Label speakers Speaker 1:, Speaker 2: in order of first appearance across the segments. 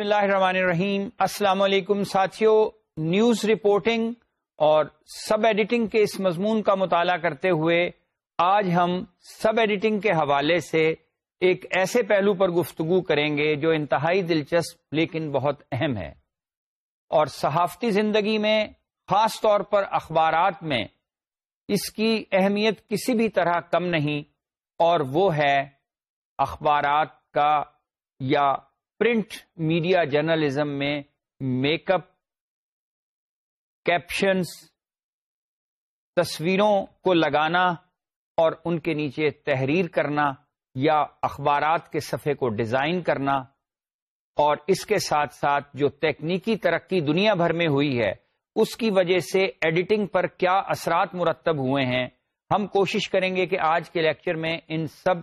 Speaker 1: بسم اللہ الرحمن الرحیم۔ السلام علیکم ساتھیوں نیوز رپورٹنگ اور سب ایڈیٹنگ کے اس مضمون کا مطالعہ کرتے ہوئے آج ہم سب ایڈیٹنگ کے حوالے سے ایک ایسے پہلو پر گفتگو کریں گے جو انتہائی دلچسپ لیکن بہت اہم ہے۔ اور صحافتی زندگی میں خاص طور پر اخبارات میں اس کی اہمیت کسی بھی طرح کم نہیں اور وہ ہے اخبارات کا یا پرنٹ میڈیا جرنلزم میں میک اپ کیپشنز، تصویروں کو لگانا اور ان کے نیچے تحریر کرنا یا اخبارات کے صفحے کو ڈیزائن کرنا اور اس کے ساتھ ساتھ جو تکنیکی ترقی دنیا بھر میں ہوئی ہے، اس کی وجہ سے ایڈیٹنگ پر کیا اثرات مرتب ہوئے ہیں، ہم کوشش کریں گے کہ آج کے لیکچر میں ان سب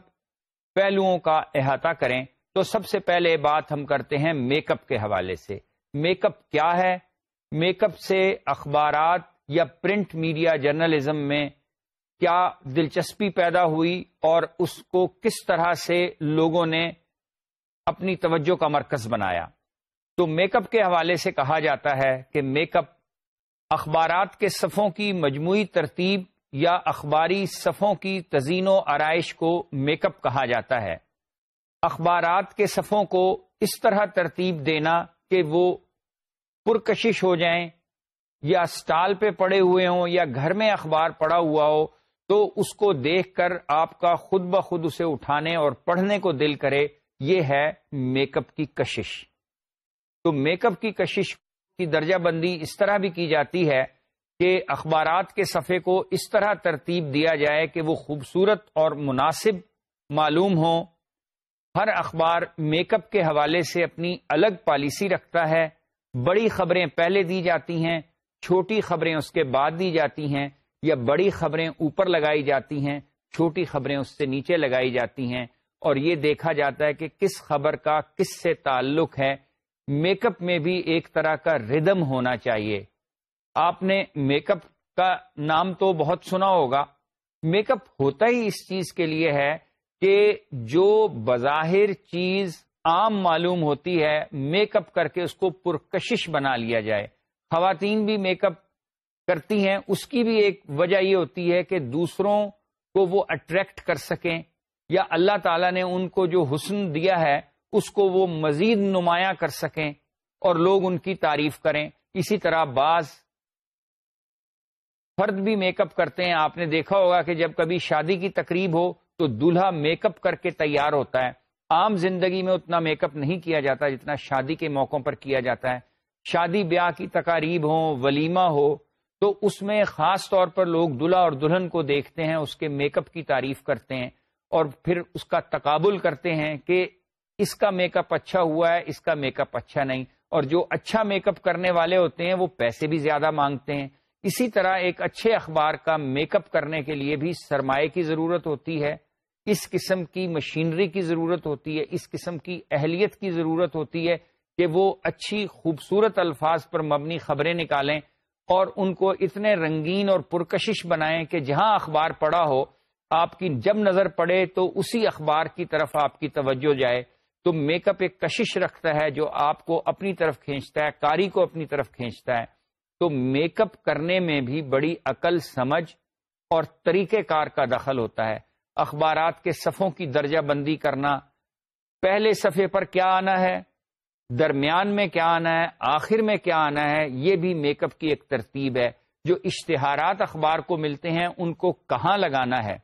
Speaker 1: پہلوؤں کا احاطہ کریں۔ تو سب سے پہلے بات ہم کرتے ہیں میک اپ کے حوالے سے۔ میک اپ کیا ہے؟ میک اپ سے اخبارات یا پرنٹ میڈیا جرنلزم میں کیا دلچسپی پیدا ہوئی اور اس کو کس طرح سے لوگوں نے اپنی توجہ کا مرکز بنایا؟ تو میک اپ کے حوالے سے کہا جاتا ہے کہ میک اپ اخبارات کے صفوں کی مجموعی ترتیب یا اخباری صفوں کی تزئین و آرائش کو میک اپ کہا جاتا ہے۔ اخبارات کے صفوں کو اس طرح ترتیب دینا کہ وہ پرکشش ہو جائیں، یا اسٹال پہ پڑے ہوئے ہوں، یا گھر میں اخبار پڑا ہوا ہو، تو اس کو دیکھ کر آپ کا خود بخود اسے اٹھانے اور پڑھنے کو دل کرے، یہ ہے میک اپ کی کشش۔ تو میک اپ کی کشش کی درجہ بندی اس طرح بھی کی جاتی ہے کہ اخبارات کے صفحے کو اس طرح ترتیب دیا جائے کہ وہ خوبصورت اور مناسب معلوم ہوں ہر اخبار میک اپ کے حوالے سے اپنی الگ پالیسی رکھتا ہے۔ بڑی خبریں پہلے دی جاتی ہیں، چھوٹی خبریں اس کے بعد دی جاتی ہیں، یا بڑی خبریں اوپر لگائی جاتی ہیں، چھوٹی خبریں اس سے نیچے لگائی جاتی ہیں۔ اور یہ دیکھا جاتا ہے کہ کس خبر کا کس سے تعلق ہے۔ میک اپ میں بھی ایک طرح کا ردم ہونا چاہیے۔ آپ نے میک اپ کا نام تو بہت سنا ہوگا۔ میک اپ ہوتا ہی اس چیز کے لیے ہے کہ جو بظاہر چیز عام معلوم ہوتی ہے میک اپ کر کے اس کو پرکشش بنا لیا جائے۔ خواتین بھی میک اپ کرتی ہیں، اس کی بھی ایک وجہ یہ ہوتی ہے کہ دوسروں کو وہ اٹریکٹ کر سکیں یا اللہ تعالیٰ نے ان کو جو حسن دیا ہے، اس کو وہ مزید نمایاں کر سکیں اور لوگ ان کی تعریف کریں۔ اسی طرح بعض فرد بھی میک اپ کرتے ہیں۔ آپ نے دیکھا ہوگا کہ جب کبھی شادی کی تقریب ہو تو دلہا میک اپ کر کے تیار ہوتا ہے۔ عام زندگی میں اتنا میک اپ نہیں کیا جاتا جتنا شادی کے موقعوں پر کیا جاتا ہے۔ شادی بیاہ کی تقاریب ہو، ولیمہ ہو، تو اس میں خاص طور پر لوگ دلہا اور دلہن کو دیکھتے ہیں، اس کے میک اپ کی تعریف کرتے ہیں اور پھر اس کا تقابل کرتے ہیں کہ اس کا میک اپ اچھا ہوا ہے، اس کا میک اپ اچھا نہیں۔ اور جو اچھا میک اپ کرنے والے ہوتے ہیں، وہ پیسے بھی زیادہ مانگتے ہیں۔ اسی طرح ایک اچھے اخبار کا میک اپ کرنے کے لیے بھی سرمایہ کی ضرورت ہوتی ہے۔ اس قسم کی مشینری کی ضرورت ہوتی ہے، اس قسم کی اہلیت کی ضرورت ہوتی ہے کہ وہ اچھی خوبصورت الفاظ پر مبنی خبریں نکالیں اور ان کو اتنے رنگین اور پرکشش بنائیں کہ جہاں اخبار پڑا ہو، آپ کی جب نظر پڑے تو اسی اخبار کی طرف آپ کی توجہ جائے۔ تو میک اپ ایک کشش رکھتا ہے جو آپ کو اپنی طرف کھینچتا ہے، کاری کو اپنی طرف کھینچتا ہے۔ تو میک اپ کرنے میں بھی بڑی عقل، سمجھ اور طریقہ کار کا دخل ہوتا ہے۔ اخبارات کے صفوں کی درجہ بندی کرنا۔ پہلے صفحے پر کیا آنا ہے؟ درمیان میں کیا آنا ہے؟ آخر میں کیا آنا ہے؟ یہ بھی میک اپ کی ایک ترتیب ہے۔ جو اشتہارات اخبار کو ملتے ہیں، ان کو کہاں لگانا ہے؟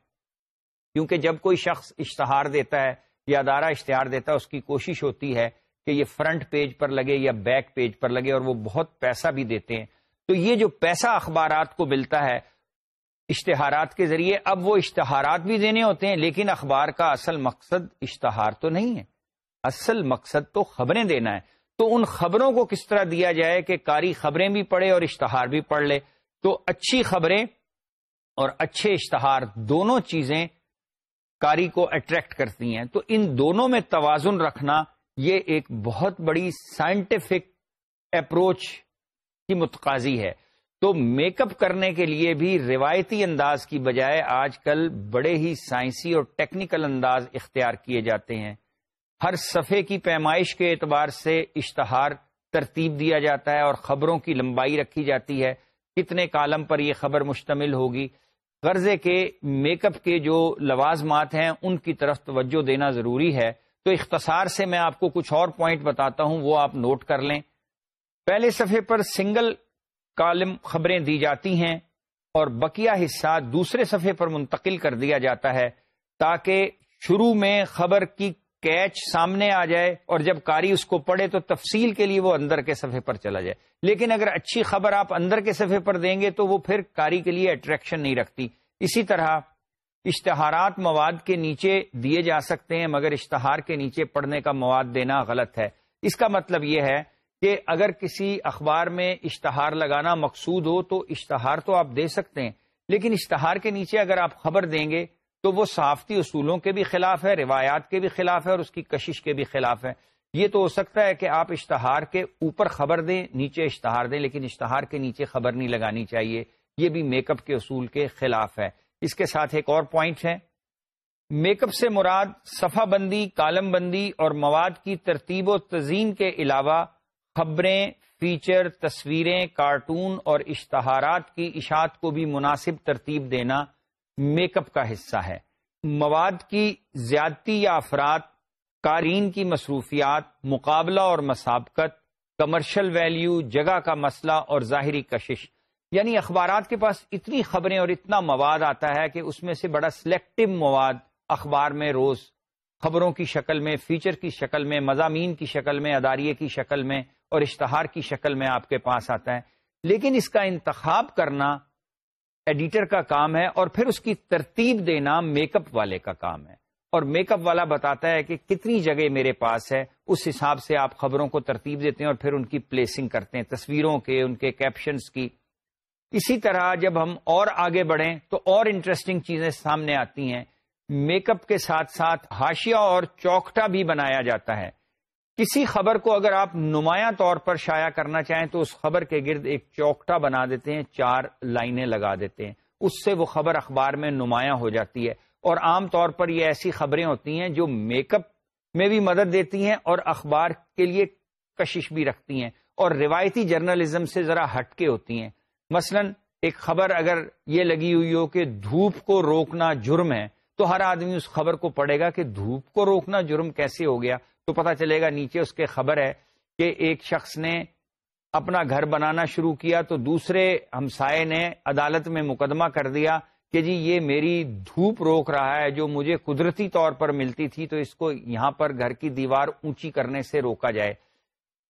Speaker 1: کیونکہ جب کوئی شخص اشتہار دیتا ہے یا ادارہ اشتہار دیتا ہے، اس کی کوشش ہوتی ہے کہ یہ فرنٹ پیج پر لگے یا بیک پیج پر لگے اور وہ بہت پیسہ بھی دیتے ہیں۔ تو یہ جو پیسہ اخبارات کو ملتا ہے اشتہارات کے ذریعے۔ اب وہ اشتہارات بھی دینے ہوتے ہیں، لیکن اخبار کا اصل مقصد اشتہار تو نہیں ہے۔ اصل مقصد تو خبریں دینا ہے۔ تو ان خبروں کو کس طرح دیا جائے کہ کاری خبریں بھی پڑھے اور اشتہار بھی پڑھ لے۔ تو اچھی خبریں اور اچھے اشتہار دونوں چیزیں کاری کو اٹریکٹ کرتی ہیں۔ تو ان دونوں میں توازن رکھنا یہ ایک بہت بڑی سائنٹیفک اپروچ کی متقاضی ہے۔ تو میک اپ کرنے کے لیے بھی روایتی انداز کی بجائے آج کل بڑے ہی سائنسی اور ٹیکنیکل انداز اختیار کیے جاتے ہیں۔ ہر صفحے کی پیمائش کے اعتبار سے اشتہار ترتیب دیا جاتا ہے اور خبروں کی لمبائی رکھی جاتی ہے۔ کتنے کالم پر یہ خبر مشتمل ہوگی؟ غرضے کے میک اپ کے جو لوازمات ہیں، ان کی طرف توجہ دینا ضروری ہے۔ تو اختصار سے میں آپ کو کچھ اور پوائنٹ بتاتا ہوں، وہ آپ نوٹ کر لیں۔ پہلے صفحے پر سنگل کالم خبریں دی جاتی ہیں اور بقیہ حصہ دوسرے صفحے پر منتقل کر دیا جاتا ہے تاکہ شروع میں خبر کی کیچ سامنے آ جائے اور جب کاری اس کو پڑھے تو تفصیل کے لیے وہ اندر کے صفحے پر چلا جائے۔ لیکن اگر اچھی خبر آپ اندر کے صفحے پر دیں گے تو وہ پھر کاری کے لیے اٹریکشن نہیں رکھتی۔ اسی طرح اشتہارات مواد کے نیچے دیے جا سکتے ہیں، مگر اشتہار کے نیچے پڑھنے کا مواد دینا غلط ہے۔ اس کا مطلب یہ ہے کہ اگر کسی اخبار میں اشتہار لگانا مقصود ہو تو اشتہار تو آپ دے سکتے ہیں، لیکن اشتہار کے نیچے اگر آپ خبر دیں گے تو وہ صحافتی اصولوں کے بھی خلاف ہے، روایات کے بھی خلاف ہے اور اس کی کشش کے بھی خلاف ہے۔ یہ تو ہو سکتا ہے کہ آپ اشتہار کے اوپر خبر دیں، نیچے اشتہار دیں، لیکن اشتہار کے نیچے خبر نہیں لگانی چاہیے۔ یہ بھی میک اپ کے اصول کے خلاف ہے۔ اس کے ساتھ ایک اور پوائنٹ ہے۔ میک اپ سے مراد صفحہ بندی، کالم بندی اور مواد کی ترتیب و تزئین کے علاوہ خبریں فیچر تصویریں کارٹون اور اشتہارات کی اشاعت کو بھی مناسب ترتیب دینا میک اپ کا حصہ ہے۔ مواد کی زیادتی یا افراد، قارئین کی مصروفیات، مقابلہ اور مسابقت کمرشل ویلیو جگہ کا مسئلہ اور ظاہری کشش۔ یعنی اخبارات کے پاس اتنی خبریں اور اتنا مواد آتا ہے کہ اس میں سے بڑا سلیکٹو مواد اخبار میں روز خبروں کی شکل میں فیچر کی شکل میں، مضامین کی شکل میں، اداریے کی شکل میں اور اشتہار کی شکل میں آپ کے پاس آتا ہے۔ لیکن اس کا انتخاب کرنا ایڈیٹر کا کام ہے اور پھر اس کی ترتیب دینا میک اپ والے کا کام ہے۔ اور میک اپ والا بتاتا ہے کہ کتنی جگہ میرے پاس ہے، اس حساب سے آپ خبروں کو ترتیب دیتے ہیں اور پھر ان کی پلیسنگ کرتے ہیں، تصویروں کے، ان کے کیپشنز کی۔ اسی طرح جب ہم اور آگے بڑھیں تو اور انٹرسٹنگ چیزیں سامنے آتی ہیں۔ میک اپ کے ساتھ ساتھ ہاشیا اور چوکٹا بھی بنایا جاتا ہے۔ کسی خبر کو اگر آپ نمایاں طور پر شائع کرنا چاہیں تو اس خبر کے گرد ایک چوکٹا بنا دیتے ہیں، چار لائنیں لگا دیتے ہیں۔ اس سے وہ خبر اخبار میں نمایاں ہو جاتی ہے۔ اور عام طور پر یہ ایسی خبریں ہوتی ہیں جو میک اپ میں بھی مدد دیتی ہیں اور اخبار کے لیے کشش بھی رکھتی ہیں۔ اور روایتی جرنلزم سے ذرا ہٹ کے ہوتی ہیں۔ مثلا ایک خبر اگر یہ لگی ہوئی ہو کہ دھوپ کو روکنا جرم ہے تو ہر آدمی اس خبر کو پڑھے گا کہ دھوپ کو روکنا جرم کیسے ہو گیا تو پتا چلے گا نیچے اس کے خبر ہے کہ ایک شخص نے اپنا گھر بنانا شروع کیا تو دوسرے ہمسائے نے عدالت میں مقدمہ کر دیا کہ جی یہ میری دھوپ روک رہا ہے جو مجھے قدرتی طور پر ملتی تھی تو اس کو یہاں پر گھر کی دیوار اونچی کرنے سے روکا جائے۔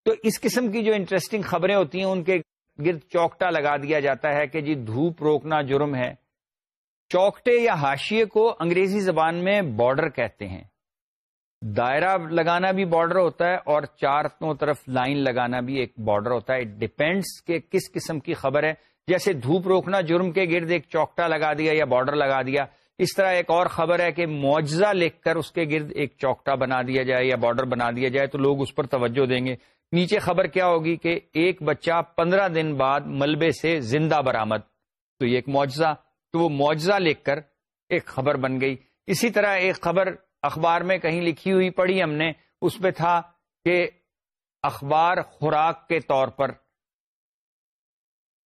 Speaker 1: تو اس قسم کی جو انٹرسٹنگ خبریں ہوتی ہیں ان کے گرد چوکٹا لگا دیا جاتا ہے کہ جی دھوپ روکنا جرم ہے۔ چوکٹے یا ہاشیے کو انگریزی زبان میں بارڈر کہتے ہیں۔ دائرہ لگانا بھی بارڈر ہوتا ہے اور چاروں طرف لائن لگانا بھی ایک بارڈر ہوتا ہے۔ ڈپینڈس کہ کس قسم کی خبر ہے۔ جیسے دھوپ روکنا، جرم کے گرد ایک چوکٹا لگا دیا یا بارڈر لگا دیا۔ اس طرح ایک اور خبر ہے کہ معجزہ لکھ کر اس کے گرد ایک چوکٹا بنا دیا جائے یا بارڈر بنا دیا جائے تو لوگ اس پر توجہ دیں گے۔ نیچے خبر کیا ہوگی کہ ایک بچہ پندرہ دن بعد ملبے سے زندہ برآمد۔ تو یہ ایک معجزہ۔ تو وہ معجزہ لکھ کر ایک خبر بن گئی۔ اسی طرح ایک خبر اخبار میں کہیں لکھی ہوئی پڑھی ہم نے، اس پہ تھا کہ اخبار خوراک کے طور پر۔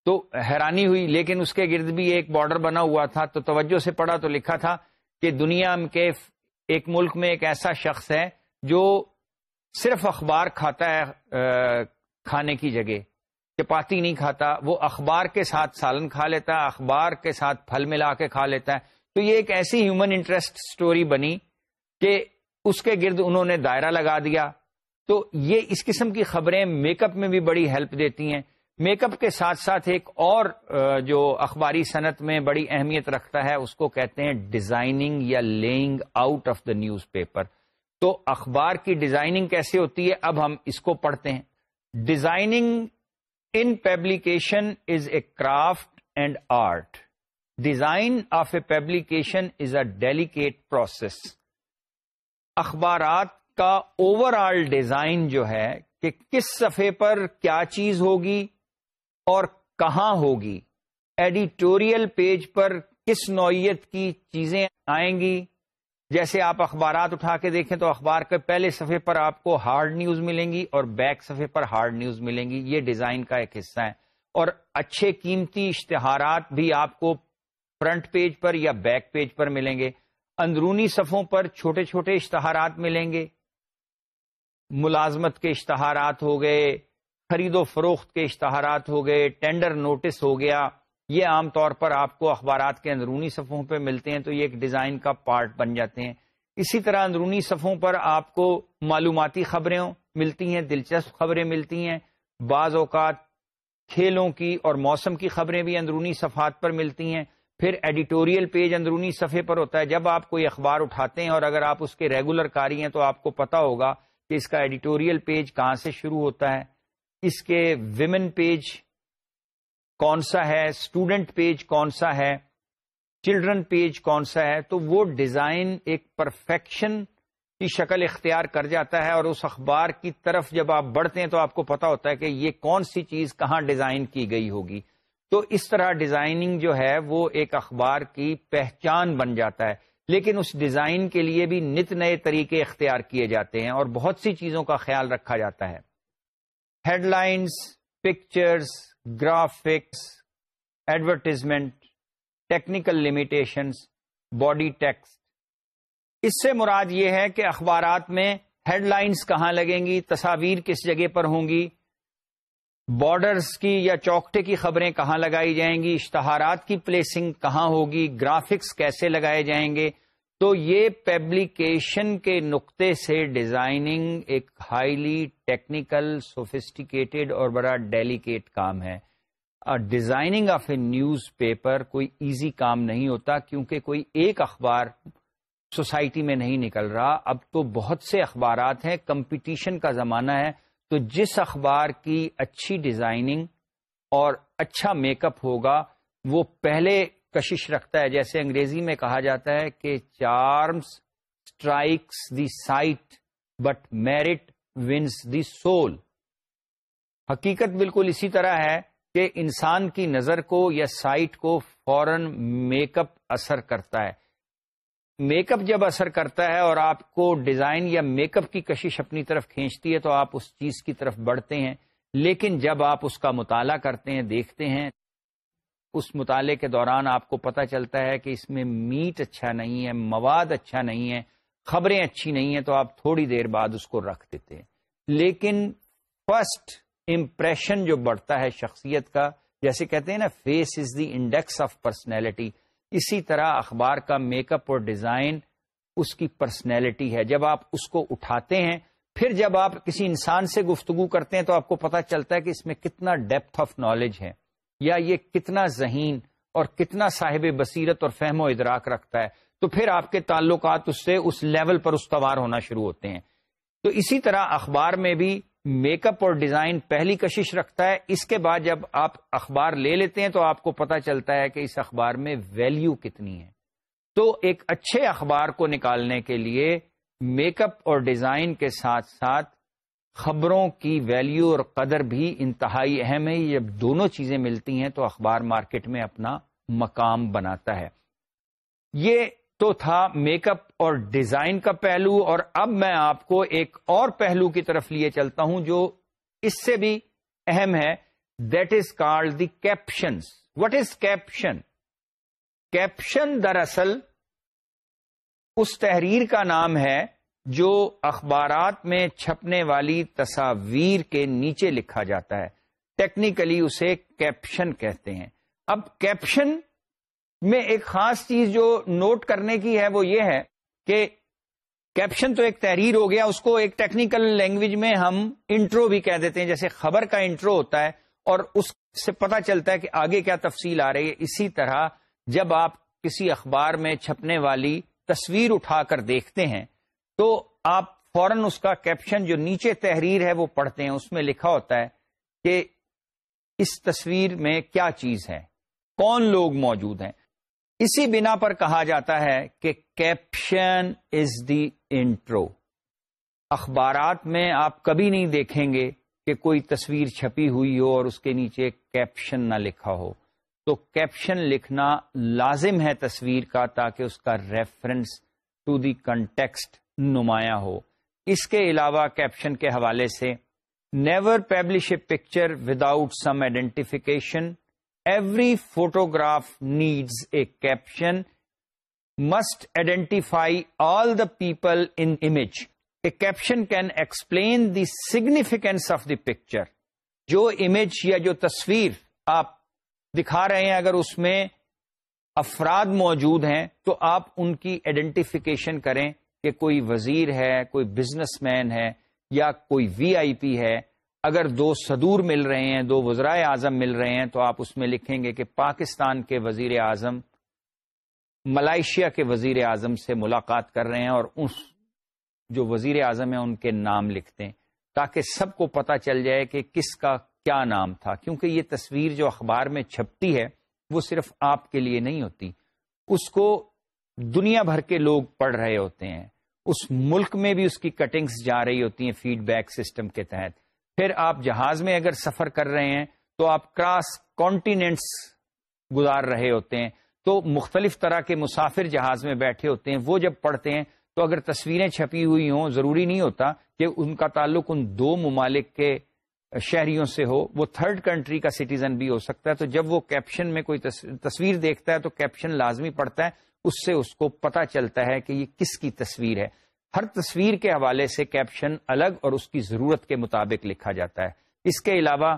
Speaker 1: تو حیرانی ہوئی، لیکن اس کے گرد بھی ایک بارڈر بنا ہوا تھا۔ تو توجہ سے پڑھا تو لکھا تھا کہ دنیا کے ایک ملک میں ایک ایسا شخص ہے جو صرف اخبار کھاتا ہے کھانے کی جگہ۔ چپاتی نہیں کھاتا، وہ اخبار کے ساتھ سالن کھا لیتا ہے اخبار کے ساتھ پھل ملا کے کھا لیتا ہے۔ تو یہ ایک ایسی ہیومن انٹرسٹ سٹوری بنی کہ اس کے گرد انہوں نے دائرہ لگا دیا۔ تو یہ اس قسم کی خبریں میک اپ میں بھی بڑی ہیلپ دیتی ہیں۔ میک اپ کے ساتھ ساتھ ایک اور جو اخباری صنعت میں بڑی اہمیت رکھتا ہے، اس کو کہتے ہیں ڈیزائننگ یا layout of the newspaper تو اخبار کی ڈیزائننگ کیسے ہوتی ہے؟ اب ہم اس کو پڑھتے ہیں۔ Designing in publication is a craft and art. Design of a publication is a delicate process. اخبارات کا اوور آل ڈیزائن جو ہے کہ کس صفحے پر کیا چیز ہوگی اور کہاں ہوگی۔ ایڈیٹوریل پیج پر کس نوعیت کی چیزیں آئیں گی۔ جیسے آپ اخبارات اٹھا کے دیکھیں تو اخبار کے پہلے صفحے پر آپ کو ہارڈ نیوز ملیں گی اور بیک صفحے پر ہارڈ نیوز ملیں گی۔ یہ ڈیزائن کا ایک حصہ ہے۔ اور اچھے قیمتی اشتہارات بھی آپ کو فرنٹ پیج پر یا بیک پیج پر ملیں گے۔ اندرونی صفوں پر چھوٹے چھوٹے اشتہارات ملیں گے۔ ملازمت کے اشتہارات ہو گئے، خرید و فروخت کے اشتہارات ہو گئے ٹینڈر نوٹس ہو گیا۔ یہ عام طور پر آپ کو اخبارات کے اندرونی صفوں پہ ملتے ہیں تو یہ ایک ڈیزائن کا پارٹ بن جاتے ہیں۔ اسی طرح اندرونی صفوں پر آپ کو معلوماتی خبریں ملتی ہیں، دلچسپ خبریں ملتی ہیں۔ بعض اوقات کھیلوں کی اور موسم کی خبریں بھی اندرونی صفحات پر ملتی ہیں۔ پھر ایڈیٹوریل پیج اندرونی صفحے پر ہوتا ہے۔ جب آپ کوئی اخبار اٹھاتے ہیں اور اگر آپ اس کے ریگولر کاری ہیں تو آپ کو پتا ہوگا کہ اس کا ایڈیٹوریل پیج کہاں سے شروع ہوتا ہے۔ اس کے ویمن پیج کون سا ہے اسٹوڈنٹ پیج کون سا ہے چلڈرن پیج کون سا ہے، تو وہ ڈیزائن ایک پرفیکشن کی شکل اختیار کر جاتا ہے اور اس اخبار کی طرف جب آپ بڑھتے ہیں تو آپ کو پتا ہوتا ہے کہ یہ کون سی چیز کہاں ڈیزائن کی گئی ہوگی۔ تو اس طرح ڈیزائننگ جو ہے وہ ایک اخبار کی پہچان بن جاتا ہے۔ لیکن اس ڈیزائن کے لیے بھی نت نئے طریقے اختیار کیے جاتے ہیں اور بہت سی چیزوں کا خیال رکھا جاتا ہے۔ Headlines pictures graphics, advertisement, technical limitations body text. اس سے مراد یہ ہے کہ اخبارات میں ہیڈ لائنس کہاں لگیں گی، تصاویر کس جگہ پر ہوں گی، بارڈرز کی یا چوکٹے کی خبریں کہاں لگائی جائیں گی، اشتہارات کی پلیسنگ کہاں ہوگی، گرافکس کیسے لگائے جائیں گے تو یہ پیبلیکیشن کے نقطے سے ڈیزائننگ ایک ہائیلی ٹیکنیکل سوفسٹیکیٹڈ اور بڑا ڈیلیکیٹ کام ہے۔ Designing of a newspaper کوئی ایزی کام نہیں ہوتا کیونکہ کوئی ایک اخبار سوسائٹی میں نہیں نکل رہا۔ اب تو بہت سے اخبارات ہیں کمپٹیشن کا زمانہ ہے۔ تو جس اخبار کی اچھی ڈیزائننگ اور اچھا میک اپ ہوگا، وہ پہلے کشش رکھتا ہے۔ جیسے انگریزی میں کہا جاتا ہے کہ charms strikes the sight but merit wins the soul حقیقت بالکل اسی طرح ہے کہ انسان کی نظر کو یا سائٹ کو فوراً میک اپ اثر کرتا ہے۔ میک اپ جب اثر کرتا ہے اور آپ کو ڈیزائن یا میک اپ کی کشش اپنی طرف کھینچتی ہے تو آپ اس چیز کی طرف بڑھتے ہیں۔ لیکن جب آپ اس کا مطالعہ کرتے ہیں، دیکھتے ہیں اس مطالعے کے دوران آپ کو پتا چلتا ہے کہ اس میں میٹ اچھا نہیں ہے، مواد اچھا نہیں ہے، خبریں اچھی نہیں ہیں، تو آپ تھوڑی دیر بعد اس کو رکھ دیتے ہیں۔ لیکن فرسٹ امپریشن جو بڑھتا ہے شخصیت کا، جیسے کہتے ہیں نا face is the index of personality اسی طرح اخبار کا میک اپ اور ڈیزائن اس کی پرسنالٹی ہے۔ جب آپ اس کو اٹھاتے ہیں، پھر جب آپ کسی انسان سے گفتگو کرتے ہیں تو آپ کو پتا چلتا ہے کہ اس میں کتنا ڈیپتھ آف نالج ہے۔ یا یہ کتنا ذہین اور کتنا صاحب بصیرت اور فہم و ادراک رکھتا ہے، تو پھر آپ کے تعلقات اس سے اس لیول پر استوار ہونا شروع ہوتے ہیں۔ تو اسی طرح اخبار میں بھی میک اپ اور ڈیزائن پہلی کشش رکھتا ہے، اس کے بعد جب آپ اخبار لے لیتے ہیں تو آپ کو پتا چلتا ہے کہ اس اخبار میں ویلیو کتنی ہے۔ تو ایک اچھے اخبار کو نکالنے کے لیے میک اپ اور ڈیزائن کے ساتھ ساتھ خبروں کی ویلیو اور قدر بھی انتہائی اہم ہے۔ جب دونوں چیزیں ملتی ہیں تو اخبار مارکیٹ میں اپنا مقام بناتا ہے۔ یہ تو تھا میک اپ اور ڈیزائن کا پہلو اور اب میں آپ کو ایک اور پہلو کی طرف لیے چلتا ہوں جو اس سے بھی اہم ہے۔ That is called the caption what is caption caption دراصل اس تحریر کا نام ہے جو اخبارات میں چھپنے والی تصاویر کے نیچے لکھا جاتا ہے۔ ٹیکنیکلی اسے کیپشن کہتے ہیں۔ اب کیپشن میں ایک خاص چیز جو نوٹ کرنے کی ہے وہ یہ ہے کہ کیپشن تو ایک تحریر ہو گیا، اس کو ایک ٹیکنیکل لینگویج میں ہم انٹرو بھی کہہ دیتے ہیں۔ جیسے خبر کا انٹرو ہوتا ہے اور اس سے پتا چلتا ہے کہ آگے کیا تفصیل آ رہی ہے۔ اسی طرح جب آپ کسی اخبار میں چھپنے والی تصویر اٹھا کر دیکھتے ہیں تو آپ فوراً اس کا کیپشن جو نیچے تحریر ہے وہ پڑھتے ہیں، اس میں لکھا ہوتا ہے کہ اس تصویر میں کیا چیز ہے؟ کون لوگ موجود ہیں؟ اسی بنا پر کہا جاتا ہے کہ کیپشن از دی انٹرو اخبارات میں آپ کبھی نہیں دیکھیں گے کہ کوئی تصویر چھپی ہوئی ہو اور اس کے نیچے کیپشن نہ لکھا ہو۔ تو کیپشن لکھنا لازم ہے تصویر کا تاکہ اس کا ریفرنس ٹو دی کنٹیکسٹ نمایاں ہو۔ اس کے علاوہ کیپشن کے حوالے سے never publish a picture without some identification every photograph needs a caption must identify all the people in image a caption can explain the significance of the picture جو image یا جو تصویر آپ دکھا رہے ہیں، اگر اس میں افراد موجود ہیں، تو آپ ان کی آئیڈینٹیفیکیشن کریں۔ کہ کوئی وزیر ہے، کوئی بزنس مین ہے یا کوئی وی آئی پی ہے، اگر دو صدور مل رہے ہیں، دو وزرائے اعظم مل رہے ہیں، تو آپ اس میں لکھیں گے کہ پاکستان کے وزیر اعظم ملائیشیا کے وزیر اعظم سے ملاقات کر رہے ہیں اور اس جو وزیر اعظم ہیں، ان کے نام لکھتے ہیں تاکہ سب کو پتا چل جائے کہ کس کا کیا نام تھا۔ کیونکہ یہ تصویر جو اخبار میں چھپتی ہے، وہ صرف آپ کے لیے نہیں ہوتی۔ اس کو دنیا بھر کے لوگ پڑھ رہے ہوتے ہیں۔ اس ملک میں بھی اس کی کٹنگز جا رہی ہوتی ہیں فیڈ بیک سسٹم کے تحت۔ پھر آپ جہاز میں اگر سفر کر رہے ہیں تو آپ کراس کانٹیننٹس گزار رہے ہوتے ہیں۔ تو مختلف طرح کے مسافر جہاز میں بیٹھے ہوتے ہیں۔ وہ جب پڑھتے ہیں تو اگر تصویریں چھپی ہوئی ہوں، ضروری نہیں ہوتا کہ ان کا تعلق ان دو ممالک کے شہریوں سے ہو۔ وہ تھرڈ کنٹری کا سٹیزن بھی ہو سکتا ہے۔ تو جب وہ کیپشن میں کوئی تصویر دیکھتا ہے تو کیپشن لازمی پڑتا ہے۔ اس سے اس کو پتا چلتا ہے کہ یہ کس کی تصویر ہے۔ ہر تصویر کے حوالے سے کیپشن الگ اور اس کی ضرورت کے مطابق لکھا جاتا ہے۔ اس کے علاوہ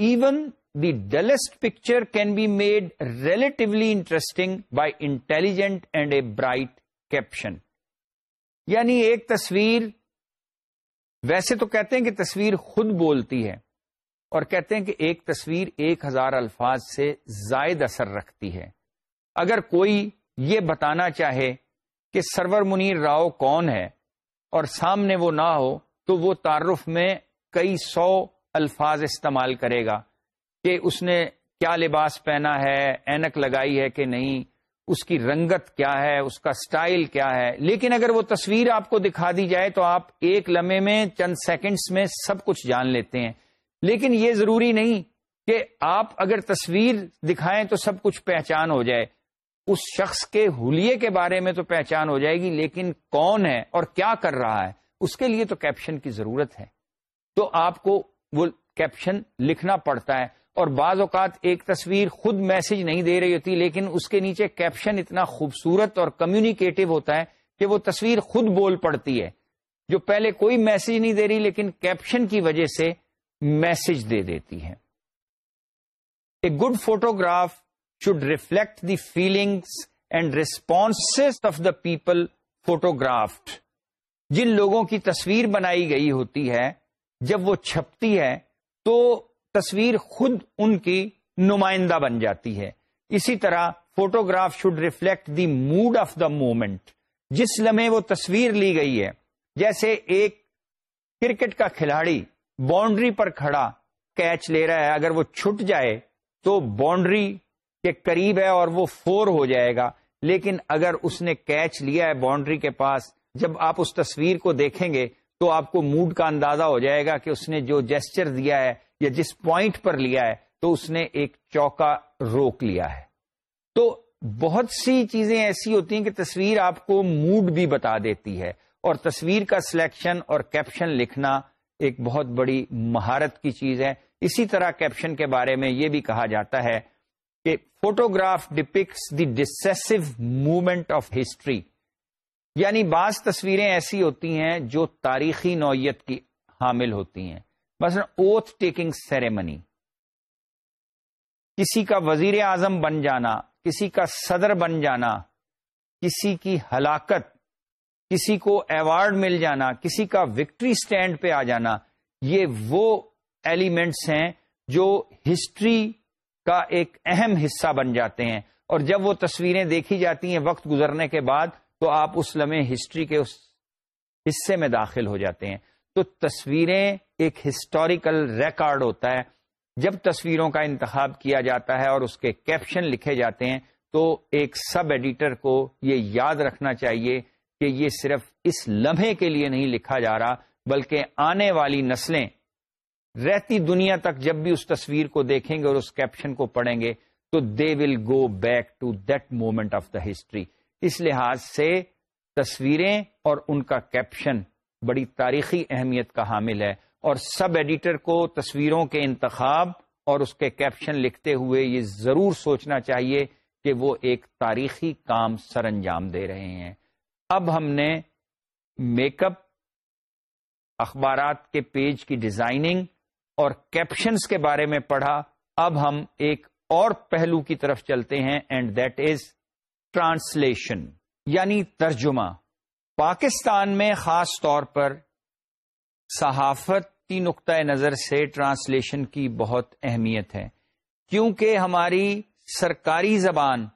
Speaker 1: even the dullest picture can be made relatively interesting by intelligent and a bright caption یعنی ایک تصویر، ویسے تو کہتے ہیں کہ تصویر خود بولتی ہے، اور کہتے ہیں کہ ایک تصویر ایک ہزار الفاظ سے زائد اثر رکھتی ہے۔ اگر کوئی یہ بتانا چاہے کہ سرور منیر راؤ کون ہے اور سامنے وہ نہ ہو تو وہ تعارف میں کئی سو الفاظ استعمال کرے گا کہ اس نے کیا لباس پہنا ہے، اینک لگائی ہے کہ نہیں، اس کی رنگت کیا ہے، اس کا سٹائل کیا ہے۔ لیکن اگر وہ تصویر آپ کو دکھا دی جائے تو آپ ایک لمحے میں، چند سیکنڈز میں سب کچھ جان لیتے ہیں۔ لیکن یہ ضروری نہیں کہ آپ اگر تصویر دکھائیں تو سب کچھ پہچان ہو جائے۔ اس شخص کے حلیے کے بارے میں تو پہچان ہو جائے گی، لیکن کون ہے اور کیا کر رہا ہے، اس کے لیے تو کیپشن کی ضرورت ہے۔ تو آپ کو وہ کیپشن لکھنا پڑتا ہے۔ اور بعض اوقات ایک تصویر خود میسج نہیں دے رہی ہوتی، لیکن اس کے نیچے کیپشن اتنا خوبصورت اور کمیونیکیٹو ہوتا ہے کہ وہ تصویر خود بول پڑتی ہے۔ جو پہلے کوئی میسج نہیں دے رہی، لیکن کیپشن کی وجہ سے میسج دے دیتی ہے۔ A good photograph should reflect the feelings and response of the people photographed جن لوگوں کی تصویر بنائی گئی ہوتی ہے، جب وہ چھپتی ہے، تو تصویر خود ان کی نمائندہ بن جاتی ہے۔ اسی طرح photograph should reflect the mood of the moment جس لمحے وہ تصویر لی گئی ہے، جیسے ایک کرکٹ کا کھلاڑی باؤنڈری پر کھڑا کیچ لے رہا ہے، اگر وہ چھٹ جائے تو باؤنڈری کے قریب ہے اور وہ فور ہو جائے گا، لیکن اگر اس نے کیچ لیا ہے باؤنڈری کے پاس، جب آپ اس تصویر کو دیکھیں گے تو آپ کو موڈ کا اندازہ ہو جائے گا کہ اس نے جو جیسچر دیا ہے یا جس پوائنٹ پر لیا ہے، تو اس نے ایک چوکا روک لیا ہے۔ تو بہت سی چیزیں ایسی ہوتی ہیں کہ تصویر آپ کو موڈ بھی بتا دیتی ہے۔ اور تصویر کا سلیکشن اور کیپشن لکھنا ایک بہت بڑی مہارت کی چیز ہے۔ اسی طرح کیپشن کے بارے میں یہ بھی کہا جاتا ہے کہ photograph depicts the decisive movement of history. یعنی بعض تصویریں ایسی ہوتی ہیں جو تاریخی نوعیت کی حامل ہوتی ہیں۔ مثلا اوتھ ٹیکنگ سیریمنی کسی کا وزیر اعظم بن جانا، کسی کا صدر بن جانا، کسی کی ہلاکت، کسی کو ایوارڈ مل جانا، کسی کا وکٹری سٹینڈ پہ آ جانا، یہ وہ ایلیمنٹس ہیں جو ہسٹری کا ایک اہم حصہ بن جاتے ہیں۔ اور جب وہ تصویریں دیکھی جاتی ہیں وقت گزرنے کے بعد، تو آپ اس لمحے ہسٹری کے اس حصے میں داخل ہو جاتے ہیں۔ تو تصویریں ایک ہسٹوریکل ریکارڈ ہوتا ہے۔ جب تصویروں کا انتخاب کیا جاتا ہے اور اس کے کیپشن لکھے جاتے ہیں، تو ایک سب ایڈیٹر کو یہ یاد رکھنا چاہیے کہ یہ صرف اس لمحے کے لیے نہیں لکھا جا رہا، بلکہ آنے والی نسلیں رہتی دنیا تک جب بھی اس تصویر کو دیکھیں گے اور اس کیپشن کو پڑھیں گے، تو they will go back to that moment of the history اس لحاظ سے تصویریں اور ان کا کیپشن بڑی تاریخی اہمیت کا حامل ہے۔ اور سب ایڈیٹر کو تصویروں کے انتخاب اور اس کے کیپشن لکھتے ہوئے یہ ضرور سوچنا چاہیے کہ وہ ایک تاریخی کام سر انجام دے رہے ہیں۔ اب ہم نے میک اپ اخبارات کے پیج کی ڈیزائننگ اور کیپشنز کے بارے میں پڑھا، اب ہم ایک اور پہلو کی طرف چلتے ہیں اینڈ دیٹ از ٹرانسلیشن یعنی ترجمہ۔ پاکستان میں خاص طور پر صحافتی نقطۂ نظر سے ٹرانسلیشن کی بہت اہمیت ہے، کیونکہ ہماری سرکاری زبان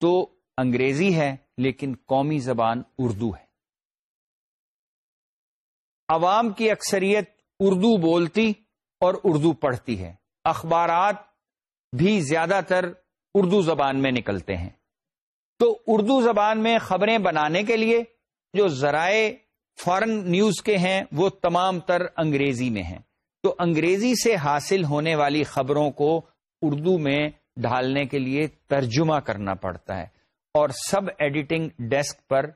Speaker 1: تو انگریزی ہے، لیکن قومی زبان اردو ہے۔ عوام کی اکثریت اردو بولتی اور اردو پڑھتی ہے۔ اخبارات بھی زیادہ تر اردو زبان میں نکلتے ہیں۔ تو اردو زبان میں خبریں بنانے کے لیے جو ذرائع فارن نیوز کے ہیں، وہ تمام تر انگریزی میں ہیں۔ تو انگریزی سے حاصل ہونے والی خبروں کو اردو میں ڈھالنے کے لیے ترجمہ کرنا پڑتا ہے۔ اور سب ایڈیٹنگ ڈیسک پر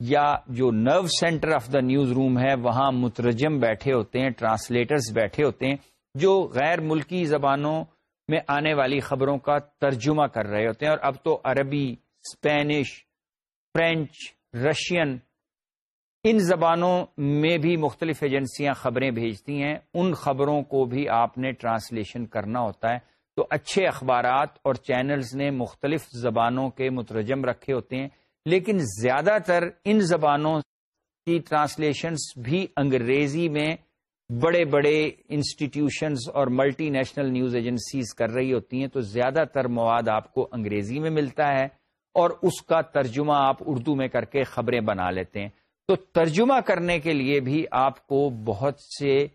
Speaker 1: یا جو nerve centre of the newsroom ہے، وہاں مترجم بیٹھے ہوتے ہیں، ٹرانسلیٹرز بیٹھے ہوتے ہیں، جو غیر ملکی زبانوں میں آنے والی خبروں کا ترجمہ کر رہے ہوتے ہیں۔ اور اب تو عربی، اسپینش، فرینچ، رشین، ان زبانوں میں بھی مختلف ایجنسیاں خبریں بھیجتی ہیں۔ ان خبروں کو بھی آپ نے ٹرانسلیشن کرنا ہوتا ہے۔ تو اچھے اخبارات اور چینلز نے مختلف زبانوں کے مترجم رکھے ہوتے ہیں۔ لیکن زیادہ تر ان زبانوں کی ٹرانسلیشنز بھی انگریزی میں بڑے بڑے انسٹیٹیوشنز اور ملٹی نیشنل نیوز ایجنسیز کر رہی ہوتی ہیں، تو زیادہ تر مواد آپ کو انگریزی میں ملتا ہے اور اس کا ترجمہ آپ اردو میں کر کے خبریں بنا لیتے ہیں۔ تو ترجمہ کرنے کے لیے بھی آپ کو بہت سے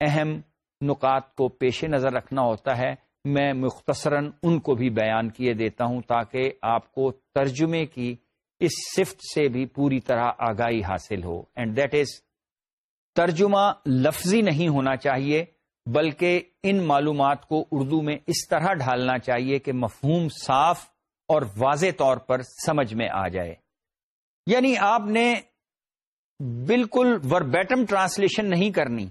Speaker 1: اہم نکات کو پیش نظر رکھنا ہوتا ہے۔ میں مختصراً ان کو بھی بیان کیے دیتا ہوں تاکہ آپ کو ترجمے کی اس صفت سے بھی پوری طرح آگاہی حاصل ہو۔ اینڈ دیٹ از ترجمہ لفظی نہیں ہونا چاہیے، بلکہ ان معلومات کو اردو میں اس طرح ڈھالنا چاہیے کہ مفہوم صاف اور واضح طور پر سمجھ میں آ جائے۔ یعنی آپ نے بالکل وربیٹم ٹرانسلیشن نہیں کرنی۔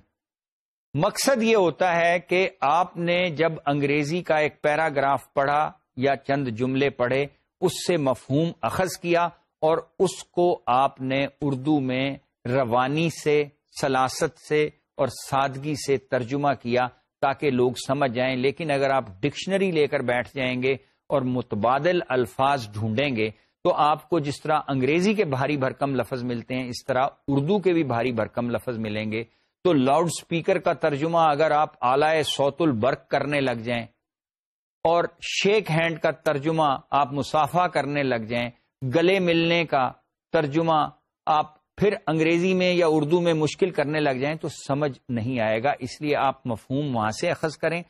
Speaker 1: مقصد یہ ہوتا ہے کہ آپ نے جب انگریزی کا ایک پیراگراف پڑھا یا چند جملے پڑھے اس سے مفہوم اخذ کیا اور اس کو آپ نے اردو میں روانی سے، سلاست سے اور سادگی سے ترجمہ کیا تاکہ لوگ سمجھ جائیں۔ لیکن اگر آپ ڈکشنری لے کر بیٹھ جائیں گے اور متبادل الفاظ ڈھونڈیں گے تو آپ کو جس طرح انگریزی کے بھاری بھرکم لفظ ملتے ہیں، اس طرح اردو کے بھی بھاری بھرکم لفظ ملیں گے۔ تو لاؤڈ سپیکر کا ترجمہ اگر آپ اعلی سوت البرق کرنے لگ جائیں اور شیک ہینڈ کا ترجمہ آپ مسافہ کرنے لگ جائیں، گلے ملنے کا ترجمہ آپ پھر انگریزی میں یا اردو میں مشکل کرنے لگ جائیں تو سمجھ نہیں آئے گا، اس لیے آپ مفہوم وہاں سے اخذ کریں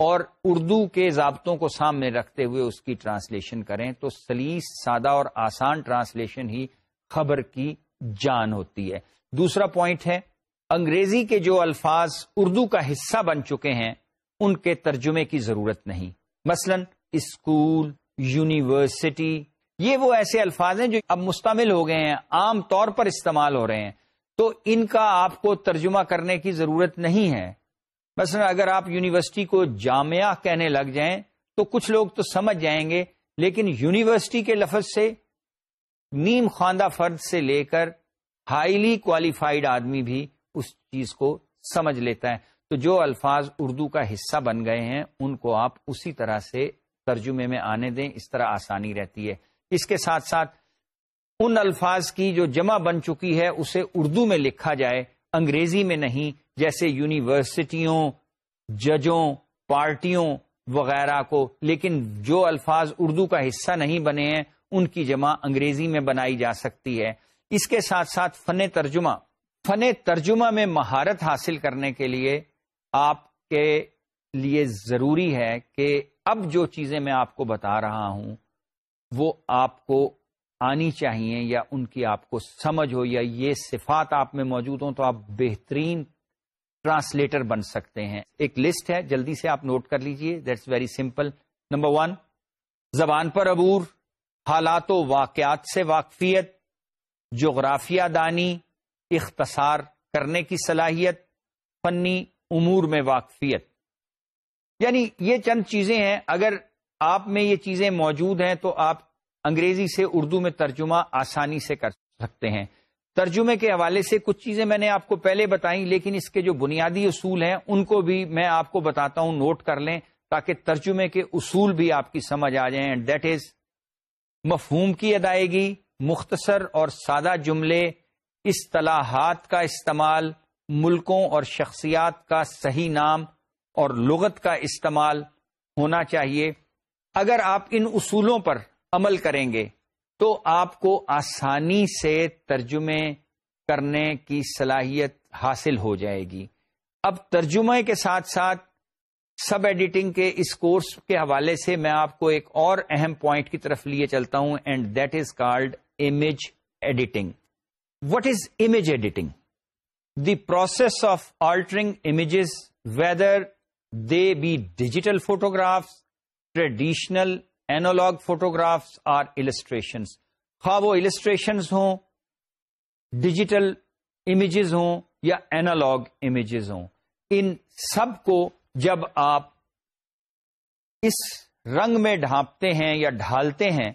Speaker 1: اور اردو کے ضابطوں کو سامنے رکھتے ہوئے اس کی ٹرانسلیشن کریں۔ تو سلیس، سادہ اور آسان ٹرانسلیشن ہی خبر کی جان ہوتی ہے۔ دوسرا پوائنٹ ہے، انگریزی کے جو الفاظ اردو کا حصہ بن چکے ہیں، ان کے ترجمے کی ضرورت نہیں۔ مثلا اسکول، یونیورسٹی، یہ وہ ایسے الفاظ ہیں جو اب مستمل ہو گئے ہیں، عام طور پر استعمال ہو رہے ہیں۔ تو ان کا آپ کو ترجمہ کرنے کی ضرورت نہیں ہے۔ مثلا اگر آپ یونیورسٹی کو جامعہ کہنے لگ جائیں، تو کچھ لوگ تو سمجھ جائیں گے، لیکن یونیورسٹی کے لفظ سے نیم خواندہ فرد سے لے کر، ہائیلی کوالیفائڈ آدمی بھی اس چیز کو سمجھ لیتا ہے۔ تو جو الفاظ اردو کا حصہ بن گئے ہیں، ان کو آپ اسی طرح سے ترجمے میں آنے دیں، اس طرح آسانی رہتی ہے۔ اس کے ساتھ ساتھ ان الفاظ کی جو جمع بن چکی ہے، اسے اردو میں لکھا جائے، انگریزی میں نہیں، جیسے یونیورسٹیوں، ججوں، پارٹیوں وغیرہ کو۔ لیکن جو الفاظ اردو کا حصہ نہیں بنے ہیں، ان کی جمع انگریزی میں بنائی جا سکتی ہے۔ اس کے ساتھ ساتھ فن ترجمہ۔ فن ترجمہ میں مہارت حاصل کرنے کے لیے آپ کے لیے ضروری ہے کہ اب جو چیزیں میں آپ کو بتا رہا ہوں، وہ آپ کو آنی چاہیے یا ان کی آپ کو سمجھ ہو یا یہ صفات آپ میں موجود ہوں تو آپ بہترین ٹرانسلیٹر بن سکتے ہیں۔ ایک لسٹ ہے، جلدی سے آپ نوٹ کر لیجیے۔ That's very simple number one زبان پر عبور، حالات و واقعات سے واقفیت، جغرافیہ دانی، اختصار کرنے کی صلاحیت، فنی امور میں واقفیت۔ یعنی یہ چند چیزیں ہیں، اگر آپ میں یہ چیزیں موجود ہیں تو آپ انگریزی سے اردو میں ترجمہ آسانی سے کر سکتے ہیں۔ ترجمے کے حوالے سے کچھ چیزیں میں نے آپ کو پہلے بتائیں، لیکن اس کے جو بنیادی اصول ہیں، ان کو بھی میں آپ کو بتاتا ہوں، نوٹ کر لیں تاکہ ترجمے کے اصول بھی آپ کی سمجھ آ جائیں۔ دیٹ از مفہوم کی ادائیگی، مختصر اور سادہ جملے، اصطلاحات کا استعمال ملکوں اور شخصیات کا صحیح نام اور لغت کا استعمال ہونا چاہیے۔ اگر آپ ان اصولوں پر عمل کریں گے تو آپ کو آسانی سے ترجمے کرنے کی صلاحیت حاصل ہو جائے گی۔ اب ترجمے کے ساتھ ساتھ سب ایڈیٹنگ کے اس کورس کے حوالے سے میں آپ کو ایک اور اہم پوائنٹ کی طرف لیے چلتا ہوں and that is called image editing what is image editing the process of altering images whether they be digital photographs traditional analog photographs or illustrations خواہ وہ السٹریشنز ہوں، ڈیجیٹل امیجز ہوں یا اینالگ امیجز ہوں۔ ان سب کو جب آپ اس رنگ میں ڈھانپتے ہیں یا ڈھالتے ہیں،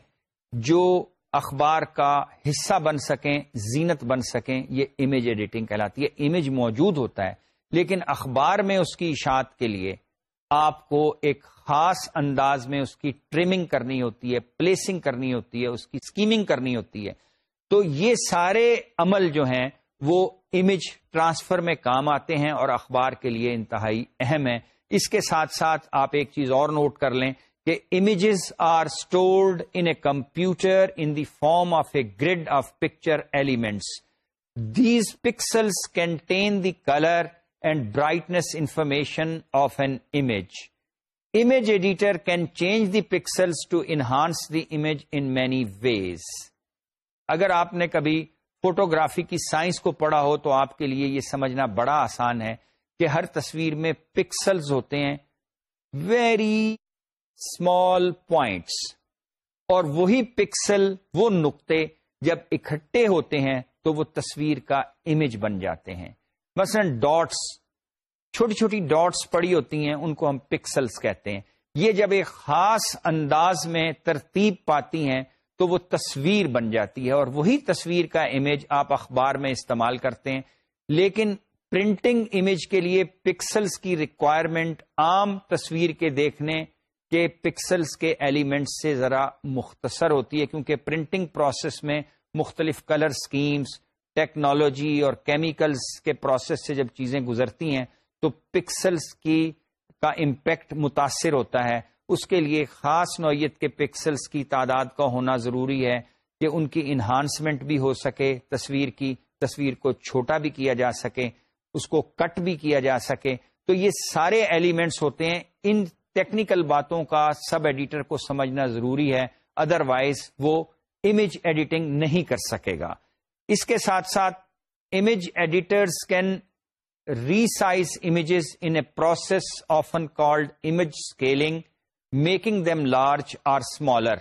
Speaker 1: جو اخبار کا حصہ بن سکیں، زینت بن سکیں، یہ امیج ایڈیٹنگ کہلاتی ہے امیج موجود ہوتا ہے، لیکن اخبار میں اس کی اشاعت کے لیے آپ کو ایک خاص انداز میں اس کی ٹریمنگ کرنی ہوتی ہے پلیسنگ کرنی ہوتی ہے، اس کی اسکیمنگ کرنی ہوتی ہے۔ تو یہ سارے عمل جو ہیں، وہ امیج ٹرانسفر میں کام آتے ہیں اور اخبار کے لیے انتہائی اہم ہے اس کے ساتھ ساتھ آپ ایک چیز اور نوٹ کر لیں کہ images are stored in a computer in the form of a grid of picture elements these pixels contain the colour and brightness information of an image image editor can change the pixels to enhance the image in many ways اگر آپ نے کبھی photography کی science کو پڑھا ہو تو آپ کے لیے یہ سمجھنا بڑا آسان ہے کہ ہر تصویر میں پکسلز ہوتے ہیں. ویری اسمال پوائنٹس اور وہی پکسل وہ نقطے جب اکٹھے ہوتے ہیں تو وہ تصویر کا امیج بن جاتے ہیں۔ مثلا ڈاٹس چھوٹی چھوٹی ڈاٹس پڑی ہوتی ہیں، ان کو ہم پکسلز کہتے ہیں۔ یہ جب ایک خاص انداز میں ترتیب پاتی ہیں تو وہ تصویر بن جاتی ہے اور وہی تصویر کا امیج آپ اخبار میں استعمال کرتے ہیں۔ لیکن پرنٹنگ امیج کے لیے پکسلز کی ریکوائرمنٹ عام تصویر کے دیکھنے کے پکسلز کے ایلیمنٹس سے ذرا مختصر ہوتی ہے، کیونکہ پرنٹنگ پروسیس میں مختلف کلر سکیمز ٹیکنالوجی اور کیمیکلز کے پروسیس سے جب چیزیں گزرتی ہیں، تو پکسلز کی کا امپیکٹ متاثر ہوتا ہے۔ اس کے لیے خاص نوعیت کے پکسلز کی تعداد کا ہونا ضروری ہے کہ ان کی انہانسمنٹ بھی ہو سکے، تصویر کی، تصویر کو چھوٹا بھی کیا جا سکے، اس کو کٹ بھی کیا جا سکے۔ تو یہ سارے ایلیمنٹس ہوتے ہیں، ان ٹیکنیکل باتوں کا سب ایڈیٹر کو سمجھنا ضروری ہے ادر وائز وہ امیج ایڈیٹنگ نہیں کر سکے گا۔ اس کے ساتھ ساتھ image editors can resize images in a process often called image scaling making them larger or smaller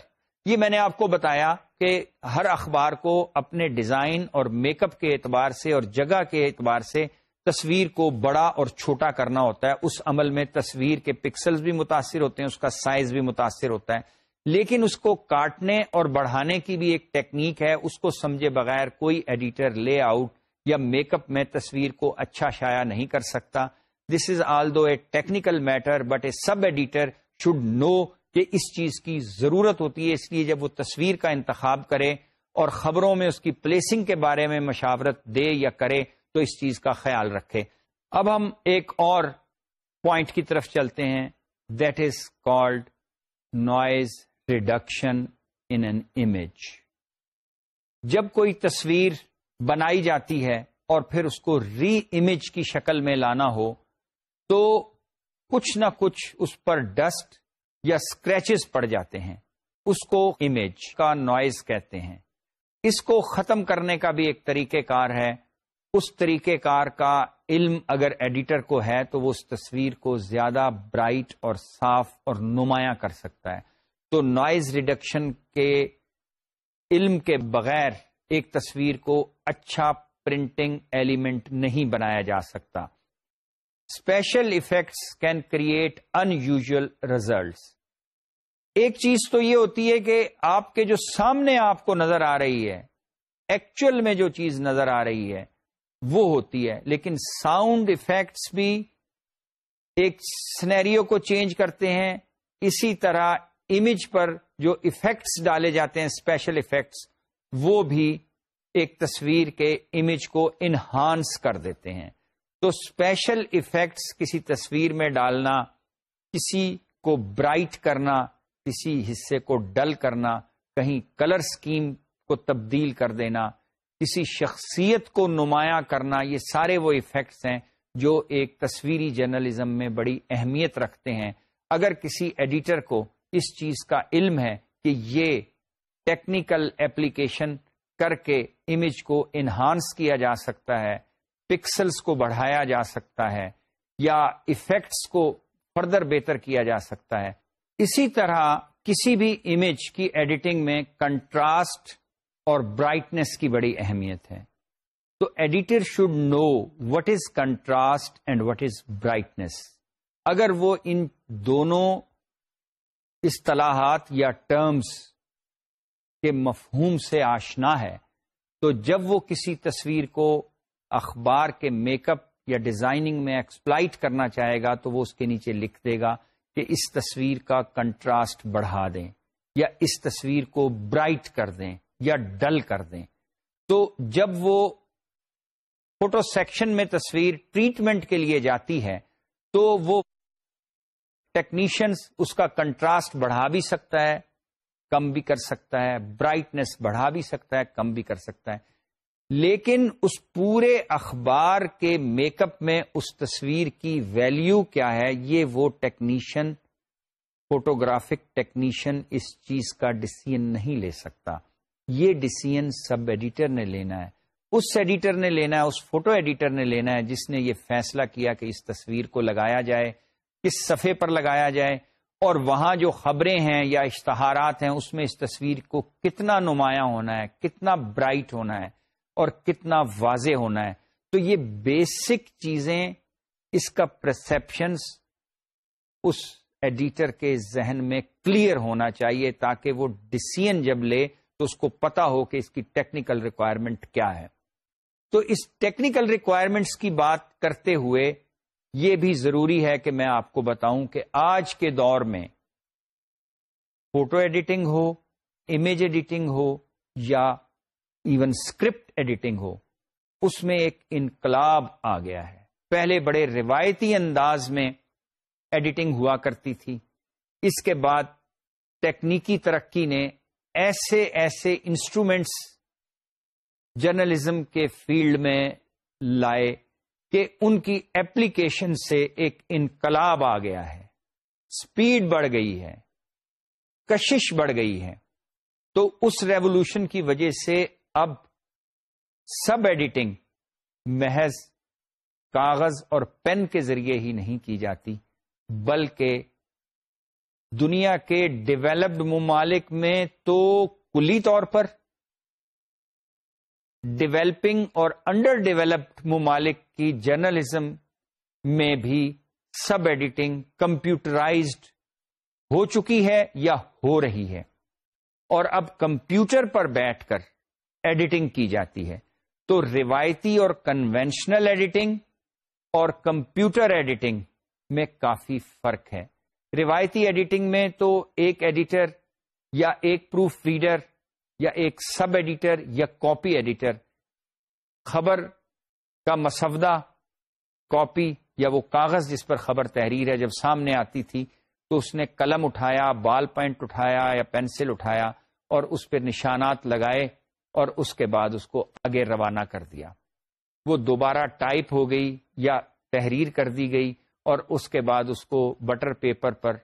Speaker 1: یہ میں نے آپ کو بتایا کہ ہر اخبار کو اپنے ڈیزائن اور میک اپ کے اعتبار سے اور جگہ کے اعتبار سے تصویر کو بڑا اور چھوٹا کرنا ہوتا ہے۔ اس عمل میں تصویر کے پکسلز بھی متاثر ہوتے ہیں، اس کا سائز بھی متاثر ہوتا ہے۔ لیکن اس کو کاٹنے اور بڑھانے کی بھی ایک ٹیکنیک ہے، اس کو سمجھے بغیر کوئی ایڈیٹر، لے آؤٹ یا میک اپ میں تصویر کو اچھا شائع نہیں کر سکتا۔ This is all though a technical matter but a sub editor should know کہ اس چیز کی ضرورت ہوتی ہے۔ اس لیے جب وہ تصویر کا انتخاب کرے اور خبروں میں اس کی پلیسنگ کے بارے میں مشاورت دے یا کرے تو اس چیز کا خیال رکھے اب ہم ایک اور پوائنٹ کی طرف چلتے ہیں۔ That is called noise reduction in an image جب کوئی تصویر بنائی جاتی ہے اور پھر اس کو ری امیج کی شکل میں لانا ہو، تو کچھ نہ کچھ اس پر ڈسٹ یا اسکریچز پڑ جاتے ہیں۔ اس کو امیج کا نوائز کہتے ہیں۔ اس کو ختم کرنے کا بھی ایک طریقہ کار ہے۔ اس طریقہ کار کا علم اگر ایڈیٹر کو ہے تو وہ اس تصویر کو زیادہ برائٹ اور صاف اور نمایاں کر سکتا ہے۔ تو نوائز ریڈکشن کے علم کے بغیر ایک تصویر کو اچھا پرنٹنگ ایلیمنٹ نہیں بنایا جا سکتا۔ Special effects can create unusual results. ایک چیز تو یہ ہوتی ہے کہ آپ کے جو سامنے آپ کو نظر آ رہی ہے، ایکچوئل میں جو چیز نظر آ رہی ہے وہ ہوتی ہے۔ لیکن ساؤنڈ افیکٹس بھی ایک سنیریو کو چینج کرتے ہیں۔ اسی طرح امیج پر جو افیکٹس ڈالے جاتے ہیں اسپیشل افیکٹس وہ بھی ایک تصویر کے امیج کو انہانس کر دیتے ہیں۔ تو اسپیشل افیکٹس کسی تصویر میں ڈالنا، کسی کو برائٹ کرنا، کسی حصے کو ڈل کرنا، کہیں کلر سکیم کو تبدیل کر دینا کسی شخصیت کو نمایاں کرنا، یہ سارے وہ ایفیکٹس ہیں جو ایک تصویری جرنلزم میں بڑی اہمیت رکھتے ہیں۔ اگر کسی ایڈیٹر کو اس چیز کا علم ہے کہ یہ ٹیکنیکل ایپلیکیشن کر کے امیج کو انہانس کیا جا سکتا ہے پکسلز کو بڑھایا جا سکتا ہے، یا ایفیکٹس کو فردر بہتر کیا جا سکتا ہے۔ اسی طرح کسی بھی امیج کی ایڈیٹنگ میں کنٹراسٹ اور برائٹنس کی بڑی اہمیت ہے۔ تو editor should know what is contrast and what is brightness اگر وہ ان دونوں اصطلاحات یا ٹرمز کے مفہوم سے آشنا ہے، تو جب وہ کسی تصویر کو اخبار کے میک اپ یا ڈیزائننگ میں ایکسپلائٹ کرنا چاہے گا، تو وہ اس کے نیچے لکھ دے گا کہ اس تصویر کا کنٹراسٹ بڑھا دیں یا اس تصویر کو برائٹ کر دیں۔ یا ڈل کر دیں۔ تو جب وہ فوٹو سیکشن میں تصویر ٹریٹمنٹ کے لیے جاتی ہے، تو وہ ٹیکنیشینس اس کا کنٹراسٹ بڑھا بھی سکتا ہے، کم بھی کر سکتا ہے برائٹنس بڑھا بھی سکتا ہے، کم بھی کر سکتا ہے۔ لیکن اس پورے اخبار کے میک اپ میں اس تصویر کی ویلیو کیا ہے، یہ وہ ٹیکنیشین، فوٹوگرافک ٹیکنیشین اس چیز کا ڈسیزن نہیں لے سکتا۔ یہ ڈسیزن سب ایڈیٹر نے لینا ہے۔ اس ایڈیٹر نے لینا ہے، اس فوٹو ایڈیٹر نے لینا ہے جس نے یہ فیصلہ کیا کہ اس تصویر کو لگایا جائے کس صفحے پر لگایا جائے۔ اور وہاں جو خبریں ہیں یا اشتہارات ہیں، اس میں اس تصویر کو کتنا نمایاں ہونا ہے، کتنا برائٹ ہونا ہے اور کتنا واضح ہونا ہے۔ تو یہ بیسک چیزیں اس کا پرسپشنس اس ایڈیٹر کے ذہن میں کلیئر ہونا چاہیے تاکہ وہ ڈسیزن جب لے تو اس کو پتا ہو کہ اس کی ٹیکنیکل ریکوائرمنٹ کیا ہے۔ تو اس ٹیکنیکل ریکوائرمنٹس کی بات کرتے ہوئے یہ بھی ضروری ہے کہ میں آپ کو بتاؤں کہ آج کے دور میں فوٹو ایڈیٹنگ ہو امیج ایڈیٹنگ ہو یا ایون اسکرپٹ ایڈیٹنگ ہو، اس میں ایک انقلاب آ گیا ہے۔ پہلے بڑے روایتی انداز میں ایڈیٹنگ ہوا کرتی تھی۔ اس کے بعد ٹیکنیکی ترقی نے ایسے ایسے انسٹرومینٹس جرنلزم کے فیلڈ میں لائے کہ ان کی ایپلیکیشن سے ایک انقلاب آ گیا ہے۔ سپیڈ بڑھ گئی ہے۔ کشش بڑھ گئی ہے۔ تو اس ریولوشن کی وجہ سے اب سب ایڈیٹنگ محض کاغذ اور پین کے ذریعے ہی نہیں کی جاتی، بلکہ دنیا کے ڈیولپڈ ممالک میں تو کلی طور پر ڈیولپنگ اور انڈر ڈیولپڈ ممالک کی جرنلزم میں بھی سب ایڈیٹنگ کمپیوٹرائزڈ ہو چکی ہے یا ہو رہی ہے اور اب کمپیوٹر پر بیٹھ کر ایڈیٹنگ کی جاتی ہے تو روایتی اور کنونشنل ایڈیٹنگ اور کمپیوٹر ایڈیٹنگ میں کافی فرق ہے۔ روایتی ایڈیٹنگ میں تو ایک ایڈیٹر یا ایک پروف ریڈر یا ایک سب ایڈیٹر یا کاپی ایڈیٹر خبر کا مسودہ کاپی یا وہ کاغذ جس پر خبر تحریر ہے جب سامنے آتی تھی تو اس نے قلم اٹھایا بال پوائنٹ اٹھایا یا پینسل اٹھایا اور اس پہ نشانات لگائے اور اس کے بعد اس کو آگے روانہ کر دیا۔ وہ دوبارہ ٹائپ ہو گئی یا تحریر کر دی گئی اور اس کے بعد اس کو بٹر پیپر پر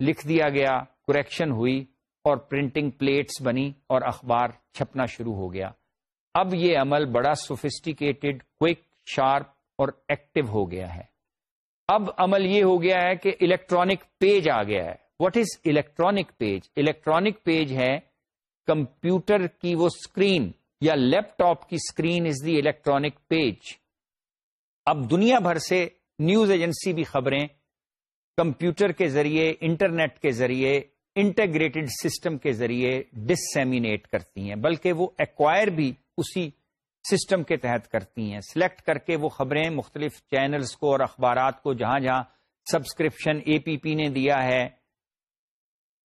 Speaker 1: لکھ دیا گیا کریکشن ہوئی اور پرنٹنگ پلیٹس بنی اور اخبار چھپنا شروع ہو گیا۔ اب یہ عمل بڑا سوفسٹیکیٹڈ کوئک شارپ اور ایکٹیو ہو گیا ہے۔ اب عمل یہ ہو گیا ہے کہ الیکٹرانک پیج آ گیا ہے۔ What is electronic page electronic page ہے کمپیوٹر کی وہ اسکرین یا لیپ ٹاپ کی screen is the electronic page اب دنیا بھر سے نیوز ایجنسی بھی خبریں کمپیوٹر کے ذریعے، انٹرنیٹ کے ذریعے، انٹیگریٹڈ سسٹم کے ذریعے ڈسمینیٹ کرتی ہیں، بلکہ وہ ایکوائر بھی اسی سسٹم کے تحت کرتی ہیں۔ سلیکٹ کر کے وہ خبریں مختلف چینلز کو اور اخبارات کو، جہاں جہاں سبسکرپشن اے پی پی نے دیا ہے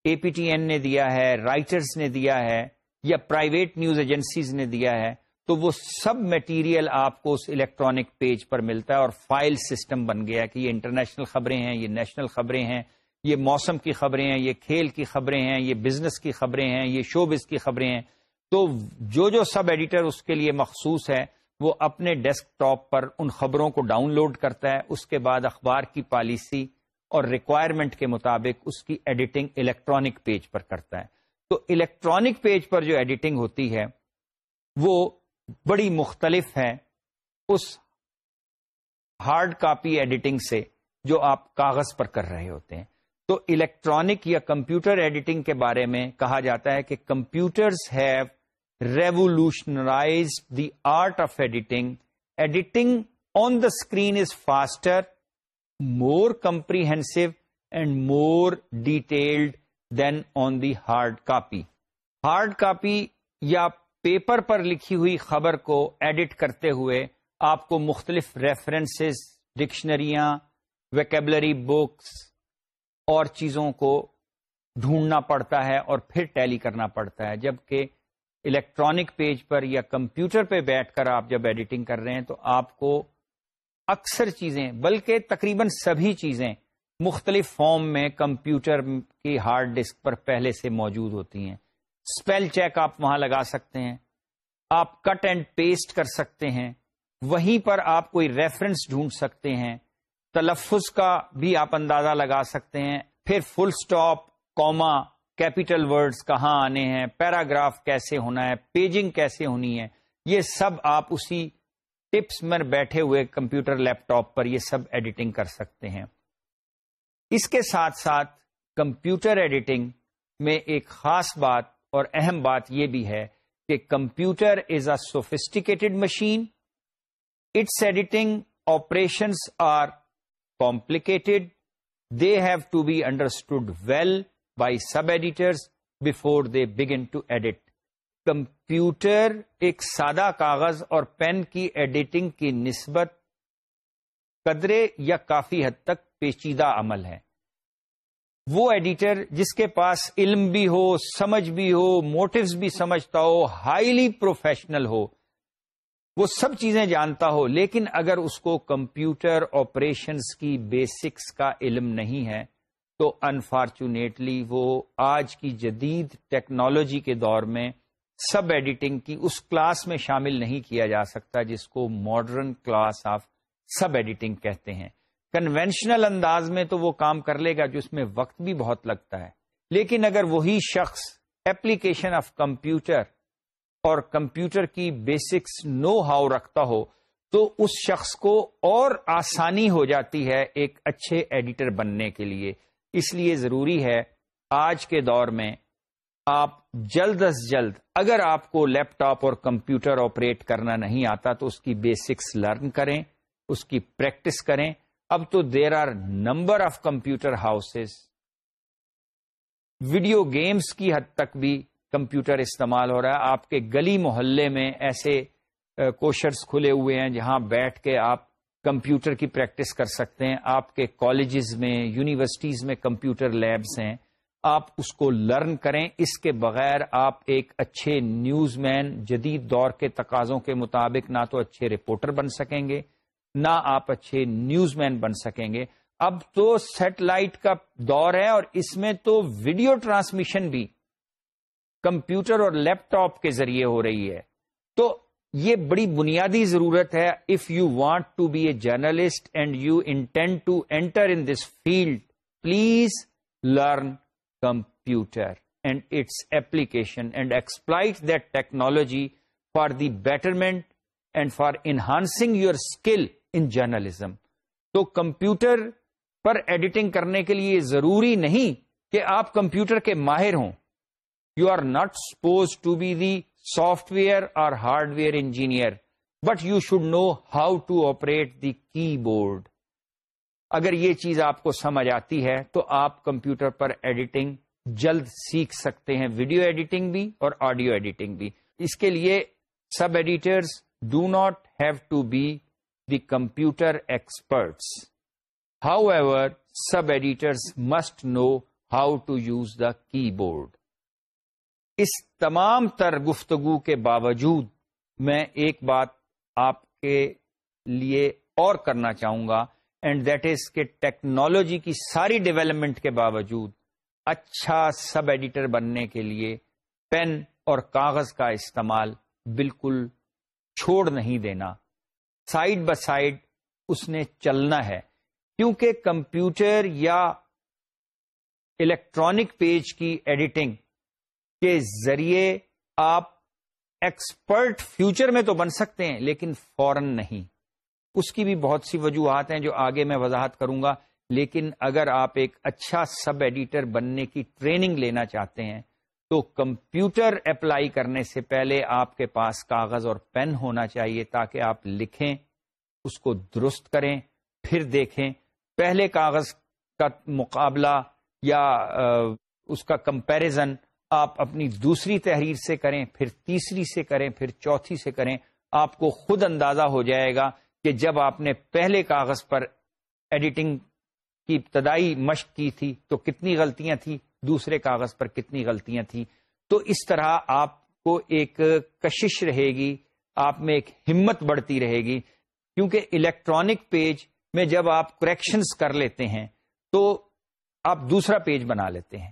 Speaker 1: اے پی ٹی این نے دیا ہے رائٹرز نے دیا ہے یا پرائیویٹ نیوز ایجنسیز نے دیا ہے۔ تو وہ سب میٹیریل آپ کو اس الیکٹرانک پیج پر ملتا ہے اور فائل سسٹم بن گیا کہ یہ انٹرنیشنل خبریں ہیں، یہ نیشنل خبریں ہیں، یہ موسم کی خبریں ہیں، یہ کھیل کی خبریں ہیں، یہ بزنس کی خبریں ہیں، یہ شوبز کی خبریں ہیں۔ تو جو جو سب ایڈیٹر اس کے لیے مخصوص ہے، وہ اپنے ڈیسک ٹاپ پر ان خبروں کو ڈاؤن لوڈ کرتا ہے، اس کے بعد اخبار کی پالیسی اور ریکوائرمنٹ کے مطابق اس کی ایڈیٹنگ الیکٹرانک پیج پر کرتا ہے۔ تو الیکٹرانک پیج پر جو ایڈیٹنگ ہوتی ہے، وہ بڑی مختلف ہے اس ہارڈ کاپی ایڈیٹنگ سے جو آپ کاغذ پر کر رہے ہوتے ہیں۔ تو الیکٹرانک یا کمپیوٹر ایڈیٹنگ کے بارے میں کہا جاتا ہے کہ computers have revolutionised the art of editing editing on the screen is faster more comprehensive and more detailed than on the hard copy hard copy یا پیپر پر لکھی ہوئی خبر کو ایڈٹ کرتے ہوئے آپ کو مختلف ریفرنسز ڈکشنریاں ویکیبلری بکس اور چیزوں کو ڈھونڈنا پڑتا ہے اور پھر ٹیلی کرنا پڑتا ہے۔ جبکہ الیکٹرانک پیج پر یا کمپیوٹر پہ بیٹھ کر آپ جب ایڈیٹنگ کر رہے ہیں تو آپ کو اکثر چیزیں، بلکہ تقریباً سبھی چیزیں مختلف فارم میں کمپیوٹر کی ہارڈ ڈسک پر پہلے سے موجود ہوتی ہیں۔ اسپیل چیک آپ وہاں لگا سکتے ہیں۔ آپ کٹ اینڈ پیسٹ کر سکتے ہیں۔ وہیں پر آپ کوئی ریفرنس ڈھونڈ سکتے ہیں۔ تلفظ کا بھی آپ اندازہ لگا سکتے ہیں۔ پھر full stop comma capital words کہاں آنے ہیں۔ پیراگراف کیسے ہونا ہے۔ پیجنگ کیسے ہونی ہے۔ یہ سب آپ اسی ٹپس میں بیٹھے ہوئے کمپیوٹر لیپ ٹاپ پر یہ سب ایڈیٹنگ کر سکتے ہیں۔ اس کے ساتھ ساتھ کمپیوٹر ایڈیٹنگ میں ایک خاص بات اور اہم بات یہ بھی ہے کہ computer is a sophisticated machine its editing operations are complicated they have to be understood well by sub editors before they begin to edit computer ایک سادہ کاغذ اور پین کی ایڈیٹنگ کی نسبت قدرے یا کافی حد تک پیچیدہ عمل ہے۔ وہ ایڈیٹر جس کے پاس علم بھی ہو، سمجھ بھی ہو موٹوز بھی سمجھتا ہو ہائیلی پروفیشنل ہو، وہ سب چیزیں جانتا ہو، لیکن اگر اس کو کمپیوٹر آپریشنس کی بیسکس کا علم نہیں ہے، تو انفارچونیٹلی وہ آج کی جدید ٹیکنالوجی کے دور میں سب ایڈیٹنگ کی اس کلاس میں شامل نہیں کیا جا سکتا جس کو modern class of sub editing کہتے ہیں۔ کنونشنل انداز میں تو وہ کام کر لے گا جو اس میں وقت بھی بہت لگتا ہے۔ لیکن اگر وہی شخص ایپلیکیشن آف کمپیوٹر اور کمپیوٹر کی بیسکس نو ہاؤ رکھتا ہو، تو اس شخص کو اور آسانی ہو جاتی ہے ایک اچھے ایڈیٹر بننے کے لیے۔ اس لیے ضروری ہے آج کے دور میں آپ جلد از جلد، اگر آپ کو لیپ ٹاپ اور کمپیوٹر آپریٹ کرنا نہیں آتا تو اس کی بیسکس لرن کریں، اس کی پریکٹس کریں۔ اب تو there are number of computer houses video games کی حد تک بھی کمپیوٹر استعمال ہو رہا ہے۔ آپ کے گلی محلے میں ایسے کوشرز کھلے ہوئے ہیں جہاں بیٹھ کے آپ کمپیوٹر کی پریکٹس کر سکتے ہیں۔ آپ کے کالجز میں یونیورسٹیز میں کمپیوٹر لیبز ہیں۔ آپ اس کو لرن کریں۔ اس کے بغیر آپ ایک اچھے نیوز مین جدید دور کے تقاضوں کے مطابق نہ تو اچھے رپورٹر بن سکیں گے۔ نہ آپ اچھے نیوز مین بن سکیں گے۔ اب تو سیٹلائٹ کا دور ہے اور اس میں تو ویڈیو ٹرانسمیشن بھی کمپیوٹر اور لیپ ٹاپ کے ذریعے ہو رہی ہے۔ تو یہ بڑی بنیادی ضرورت ہے۔ If you want to be a journalist and you intend to enter in this field please learn computer and its application and exploit that technology for the betterment and for enhancing your skill in journalism. تو computer پر editing کرنے کے لیے ضروری نہیں کہ آپ computer کے ماہر ہوں۔ You are not suppose to be the software اور hardware engineer but you should know how to operate the keyboard اگر یہ چیز آپ کو سمجھ آتی ہے تو آپ کمپیوٹر پر ایڈیٹنگ جلد سیکھ سکتے ہیں، ویڈیو ایڈیٹنگ بھی اور آڈیو ایڈیٹنگ بھی۔ اس کے لیے sub editors do not have to be the computer experts. However sub editors must know how to use the keyboard اس تمام تر گفتگو کے باوجود میں ایک بات آپ کے لیے اور کرنا چاہوں گا اینڈ دیٹ از کہ ٹیکنالوجی کی ساری ڈیولپمنٹ کے باوجود اچھا سب ایڈیٹر بننے کے لیے پین اور کاغذ کا استعمال بالکل چھوڑ نہیں دینا۔ سائڈ بائی سائڈ اس نے چلنا ہے۔ کیونکہ کمپیوٹر یا الیکٹرانک پیج کی ایڈیٹنگ کے ذریعے آپ ایکسپرٹ فیوچر میں تو بن سکتے ہیں، لیکن فورن نہیں۔ اس کی بھی بہت سی وجوہات ہیں جو آگے میں وضاحت کروں گا، لیکن اگر آپ ایک اچھا سب ایڈیٹر بننے کی ٹریننگ لینا چاہتے ہیں تو کمپیوٹر اپلائی کرنے سے پہلے آپ کے پاس کاغذ اور پین ہونا چاہیے تاکہ آپ لکھیں، اس کو درست کریں، پھر دیکھیں۔ پہلے کاغذ کا مقابلہ یا اس کا کمپیرزن آپ اپنی دوسری تحریر سے کریں، پھر تیسری سے کریں، پھر چوتھی سے کریں، آپ کو خود اندازہ ہو جائے گا کہ جب آپ نے پہلے کاغذ پر ایڈیٹنگ کی ابتدائی مشق کی تھی تو کتنی غلطیاں تھیں دوسرے کاغذ پر کتنی غلطیاں تھیں۔ تو اس طرح آپ کو ایک کشش رہے گی، آپ میں ایک ہمت بڑھتی رہے گی۔ کیونکہ الیکٹرانک پیج میں جب آپ کریکشنز کر لیتے ہیں، تو آپ دوسرا پیج بنا لیتے ہیں۔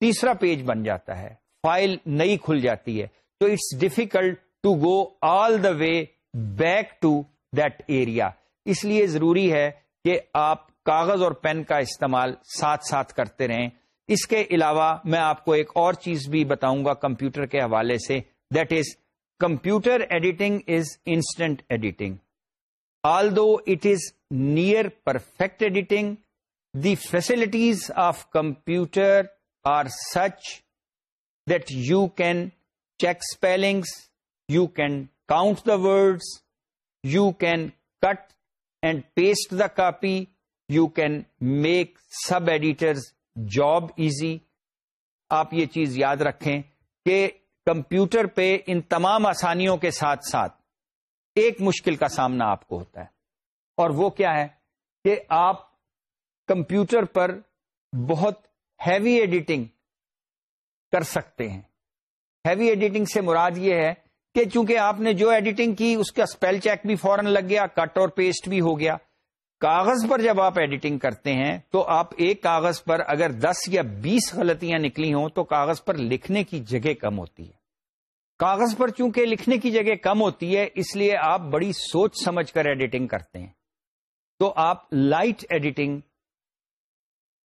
Speaker 1: تیسرا پیج بن جاتا ہے۔ فائل نئی کھل جاتی ہے۔ تو it's difficult to go all the way back to that area اس لیے ضروری ہے کہ آپ کاغذ اور پین کا استعمال ساتھ ساتھ کرتے رہیں۔ اس کے علاوہ میں آپ کو ایک اور چیز بھی بتاؤں گا کمپیوٹر کے حوالے سے that is computer editing is instant editing all do it is near perfect editing the facilities of computer are such that you can check spellings you can count the words you can cut and paste the copy you can make sub editors job easy آپ یہ چیز یاد رکھیں کہ computer پہ ان تمام آسانیوں کے ساتھ ساتھ ایک مشکل کا سامنا آپ کو ہوتا ہے۔ اور وہ کیا ہے کہ آپ کمپیوٹر پر بہت ہیوی ایڈیٹنگ کر سکتے ہیں۔ ہیوی ایڈیٹنگ سے مراد یہ ہے کہ چونکہ آپ نے جو ایڈیٹنگ کی، اس کا اسپیل چیک بھی فوراً لگ گیا، کٹ اور پیسٹ بھی ہو گیا۔ کاغذ پر جب آپ ایڈیٹنگ کرتے ہیں تو آپ ایک کاغذ پر اگر دس یا بیس غلطیاں نکلی ہوں تو کاغذ پر لکھنے کی جگہ کم ہوتی ہے۔ کاغذ پر چونکہ لکھنے کی جگہ کم ہوتی ہے، اس لیے آپ بڑی سوچ سمجھ کر ایڈیٹنگ کرتے ہیں۔ تو آپ لائٹ ایڈیٹنگ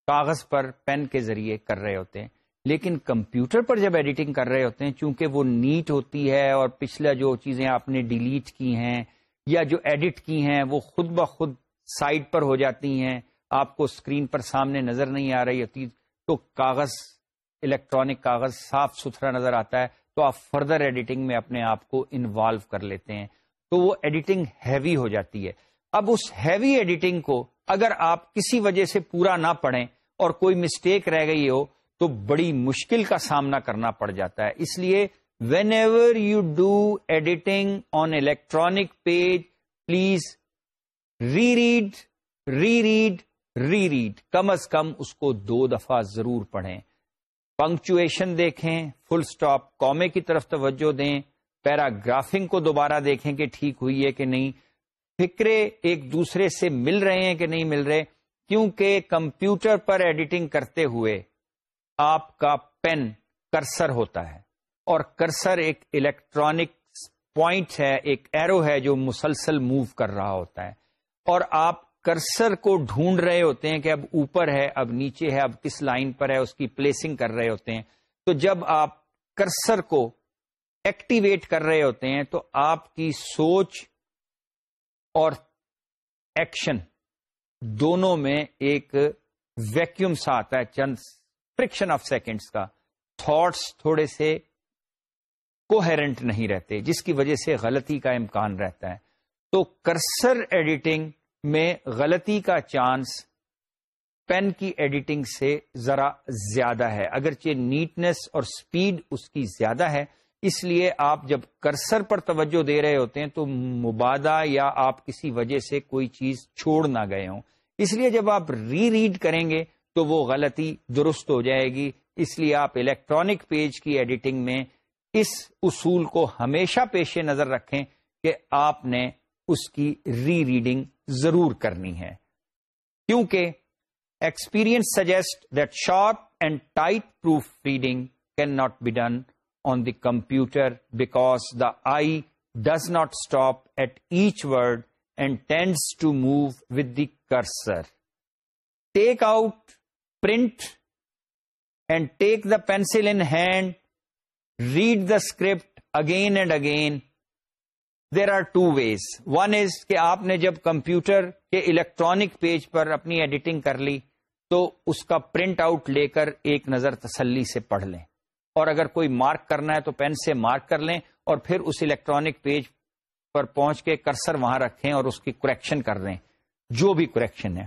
Speaker 1: کاغذ پر پین کے ذریعے کر رہے ہوتے ہیں۔ لیکن کمپیوٹر پر جب ایڈیٹنگ کر رہے ہوتے ہیں، چونکہ وہ نیٹ ہوتی ہے اور پچھلا جو چیزیں آپ نے ڈیلیٹ کی ہیں یا جو ایڈٹ کی ہیں، وہ خود بخود سائڈ پر ہو جاتی ہیں، آپ کو اسکرین پر سامنے نظر نہیں آ رہی ہوتی، تو کاغذ، الیکٹرانک کاغذ صاف ستھرا نظر آتا ہے، تو آپ فردر ایڈیٹنگ میں اپنے آپ کو انوالو کر لیتے ہیں، تو وہ ایڈیٹنگ ہیوی ہو جاتی ہے۔ اب اس ہیوی ایڈیٹنگ کو اگر آپ کسی وجہ سے پورا نہ پڑھیں اور کوئی مسٹیک رہ گئی ہو، تو بڑی مشکل کا سامنا کرنا پڑ جاتا ہے۔ اس لیے whenever you do editing on electronic page please reread reread reread کم از کم اس کو دو دفعہ ضرور پڑھیں۔ پنکچویشن دیکھیں فل سٹاپ کومے کی طرف توجہ دیں۔ پیراگرافنگ کو دوبارہ دیکھیں کہ ٹھیک ہوئی ہے کہ نہیں۔ فکرے ایک دوسرے سے مل رہے ہیں کہ نہیں مل رہے۔ کیونکہ کمپیوٹر پر ایڈیٹنگ کرتے ہوئے آپ کا پین کرسر ہوتا ہے۔ اور کرسر ایک الیکٹرانک پوائنٹ ہے، ایک ایرو ہے جو مسلسل موو کر رہا ہوتا ہے۔ اور آپ کرسر کو ڈھونڈ رہے ہوتے ہیں کہ اب اوپر ہے، اب نیچے ہے، اب کس لائن پر ہے، اس کی پلیسنگ کر رہے ہوتے ہیں۔ تو جب آپ کرسر کو ایکٹیویٹ کر رہے ہوتے ہیں تو آپ کی سوچ اور ایکشن دونوں میں ایک ویکیوم سا آتا ہے، چند فرکشن آف سیکنڈس کا۔ تھاٹس تھوڑے سے کوہرنٹ نہیں رہتے، جس کی وجہ سے غلطی کا امکان رہتا ہے۔ تو کرسر ایڈیٹنگ میں غلطی کا چانس پین کی ایڈیٹنگ سے ذرا زیادہ ہے۔ اگرچہ نیٹنس اور سپیڈ اس کی زیادہ ہے، اس لیے آپ جب کرسر پر توجہ دے رہے ہوتے ہیں تو مبادہ یا آپ کسی وجہ سے کوئی چیز چھوڑ نہ گئے ہوں۔ اس لیے جب آپ ری ریڈ کریں گے تو وہ غلطی درست ہو جائے گی۔ اس لیے آپ الیکٹرانک پیج کی ایڈیٹنگ میں اس اصول کو ہمیشہ پیش نظر رکھیں کہ آپ نے اس کی ری ریڈنگ ضرور کرنی ہے۔ کیونکہ experience suggest that sharp and tight proofreading can not be done on the computer because the eye does not stop at each word and tends to move with the cursor take out print and take the pencil in hand read the script again and again there are two ways one is کہ آپ نے جب computer کے electronic page پر اپنی editing کر لی، تو اس کا پرنٹ آؤٹ لے کر ایک نظر تسلی سے پڑھ لیں۔ اور اگر کوئی مارک کرنا ہے تو پین سے مارک کر لیں اور پھر اس الیکٹرانک پیج پر پہنچ کے کرسر وہاں رکھیں اور اس کی کریکشن کر دیں۔ جو بھی کریکشن ہے۔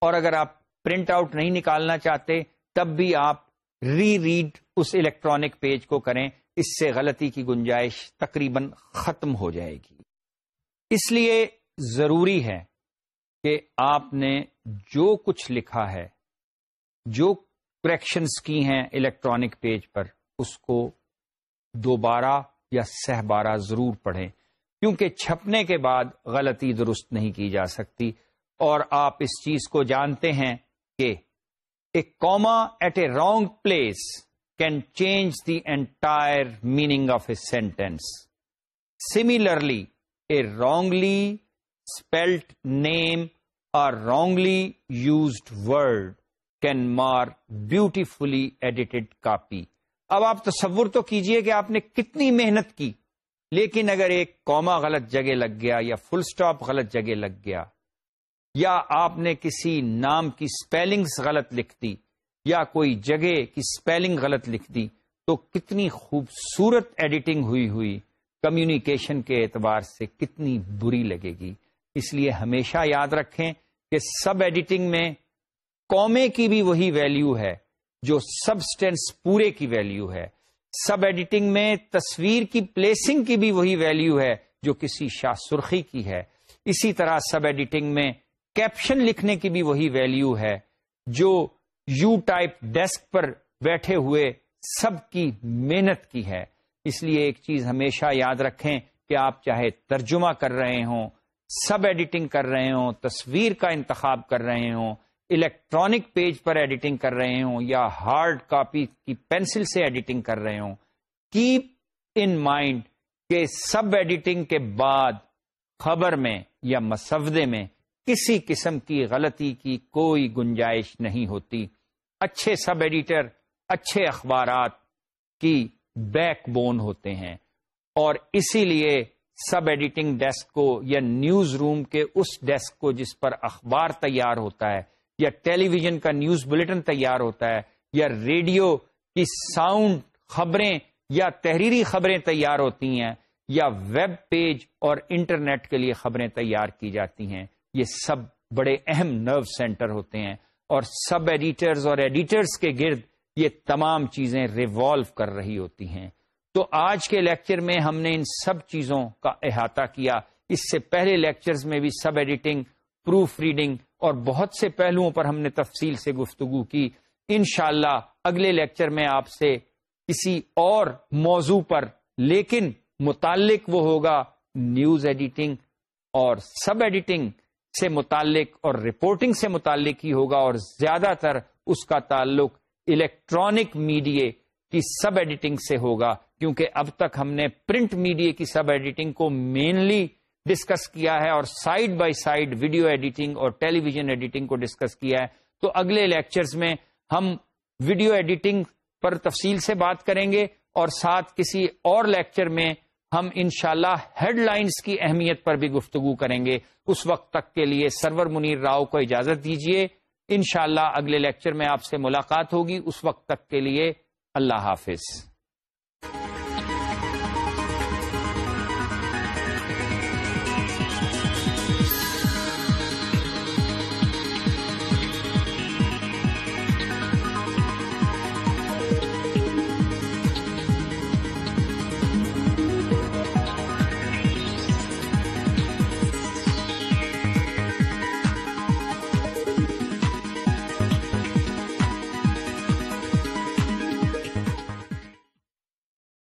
Speaker 1: اور اگر آپ پرنٹ آؤٹ نہیں نکالنا چاہتے، تب بھی آپ ری ریڈ اس الیکٹرانک پیج کو کریں۔ اس سے غلطی کی گنجائش تقریباً ختم ہو جائے گی۔ اس لیے ضروری ہے کہ آپ نے جو کچھ لکھا ہے، جو کریکشنس کی ہیں الیکٹرانک پیج پر، اس کو دوبارہ یا سہ بارہ ضرور پڑھیں۔ کیونکہ چھپنے کے بعد غلطی درست نہیں کی جا سکتی۔ اور آپ اس چیز کو جانتے ہیں کہ ایک comma at a wrong place can change the entire meaning of a sentence similarly a wrongly spelt name or wrongly used word can mar beautifully edited copy اب آپ تصور تو کیجیے کہ آپ نے کتنی محنت کی، لیکن اگر ایک کوما غلط جگہ لگ گیا یا فل سٹاپ غلط جگہ لگ گیا، یا آپ نے کسی نام کی سپیلنگز غلط لکھ دی یا کوئی جگہ کی سپیلنگ غلط لکھ دی، تو کتنی خوبصورت ایڈیٹنگ ہوئی ہوئی کمیونیکیشن کے اعتبار سے کتنی بری لگے گی۔ اس لیے ہمیشہ یاد رکھیں کہ سب ایڈیٹنگ میں قومے کی بھی وہی ویلیو ہے، جو سبسٹینس پورے کی ویلیو ہے۔ سب ایڈیٹنگ میں تصویر کی پلیسنگ کی بھی وہی ویلیو ہے، جو کسی شاہ سرخی کی ہے۔ اسی طرح سب ایڈیٹنگ میں کیپشن لکھنے کی بھی وہی ویلیو ہے، جو یو ٹائپ ڈیسک پر بیٹھے ہوئے سب کی محنت کی ہے۔ اس لیے ایک چیز ہمیشہ یاد رکھیں کہ آپ چاہے ترجمہ کر رہے ہوں، سب ایڈیٹنگ کر رہے ہوں، تصویر کا انتخاب کر رہے ہوں، الیکٹرانک پیج پر ایڈیٹنگ کر رہے ہوں یا ہارڈ کاپی کی پینسل سے ایڈیٹنگ کر رہے ہوں۔ کیپ ان مائنڈ کہ سب ایڈیٹنگ کے بعد خبر میں یا مسودے میں کسی قسم کی غلطی کی کوئی گنجائش نہیں ہوتی۔ اچھے سب ایڈیٹر، اچھے اخبارات کی بیک بون ہوتے ہیں۔ اور اسی لیے سب ایڈیٹنگ ڈیسک کو یا نیوز روم کے اس ڈیسک کو جس پر اخبار تیار ہوتا ہے، یا ٹیلی ویژن کا نیوز بلٹن تیار ہوتا ہے، یا ریڈیو کی ساؤنڈ خبریں یا تحریری خبریں تیار ہوتی ہیں، یا ویب پیج اور انٹرنیٹ کے لیے خبریں تیار کی جاتی ہیں۔ یہ سب بڑے اہم نرو سینٹر ہوتے ہیں اور سب ایڈیٹرز اور ایڈیٹرز کے گرد یہ تمام چیزیں ریوالو کر رہی ہوتی ہیں۔ تو آج کے لیکچر میں ہم نے ان سب چیزوں کا احاطہ کیا۔ اس سے پہلے لیکچرز میں بھی سب ایڈیٹنگ، پروف ریڈنگ اور بہت سے پہلوؤں پر ہم نے تفصیل سے گفتگو کی۔ انشاءاللہ اگلے لیکچر میں آپ سے کسی اور موضوع پر، لیکن متعلق وہ ہوگا نیوز ایڈیٹنگ اور سب ایڈیٹنگ۔ سے متعلق اور رپورٹنگ سے متعلق ہی ہوگا اور زیادہ تر اس کا تعلق الیکٹرانک میڈیا کی سب ایڈیٹنگ سے ہوگا، کیونکہ اب تک ہم نے پرنٹ میڈیا کی سب ایڈیٹنگ کو مینلی ڈسکس کیا ہے اور side by side video editing اور ٹیلی ویژن ایڈیٹنگ کو ڈسکس کیا ہے۔ تو اگلے لیکچرز میں ہم ویڈیو ایڈیٹنگ پر تفصیل سے بات کریں گے اور ساتھ کسی اور لیکچر میں ہم انشاءاللہ ہیڈ لائنز کی اہمیت پر بھی گفتگو کریں گے۔ اس وقت تک کے لیے سرور منیر راؤ کو اجازت دیجیے انشاءاللہ اگلے لیکچر میں آپ سے ملاقات ہوگی۔ اس وقت تک کے لیے اللہ حافظ۔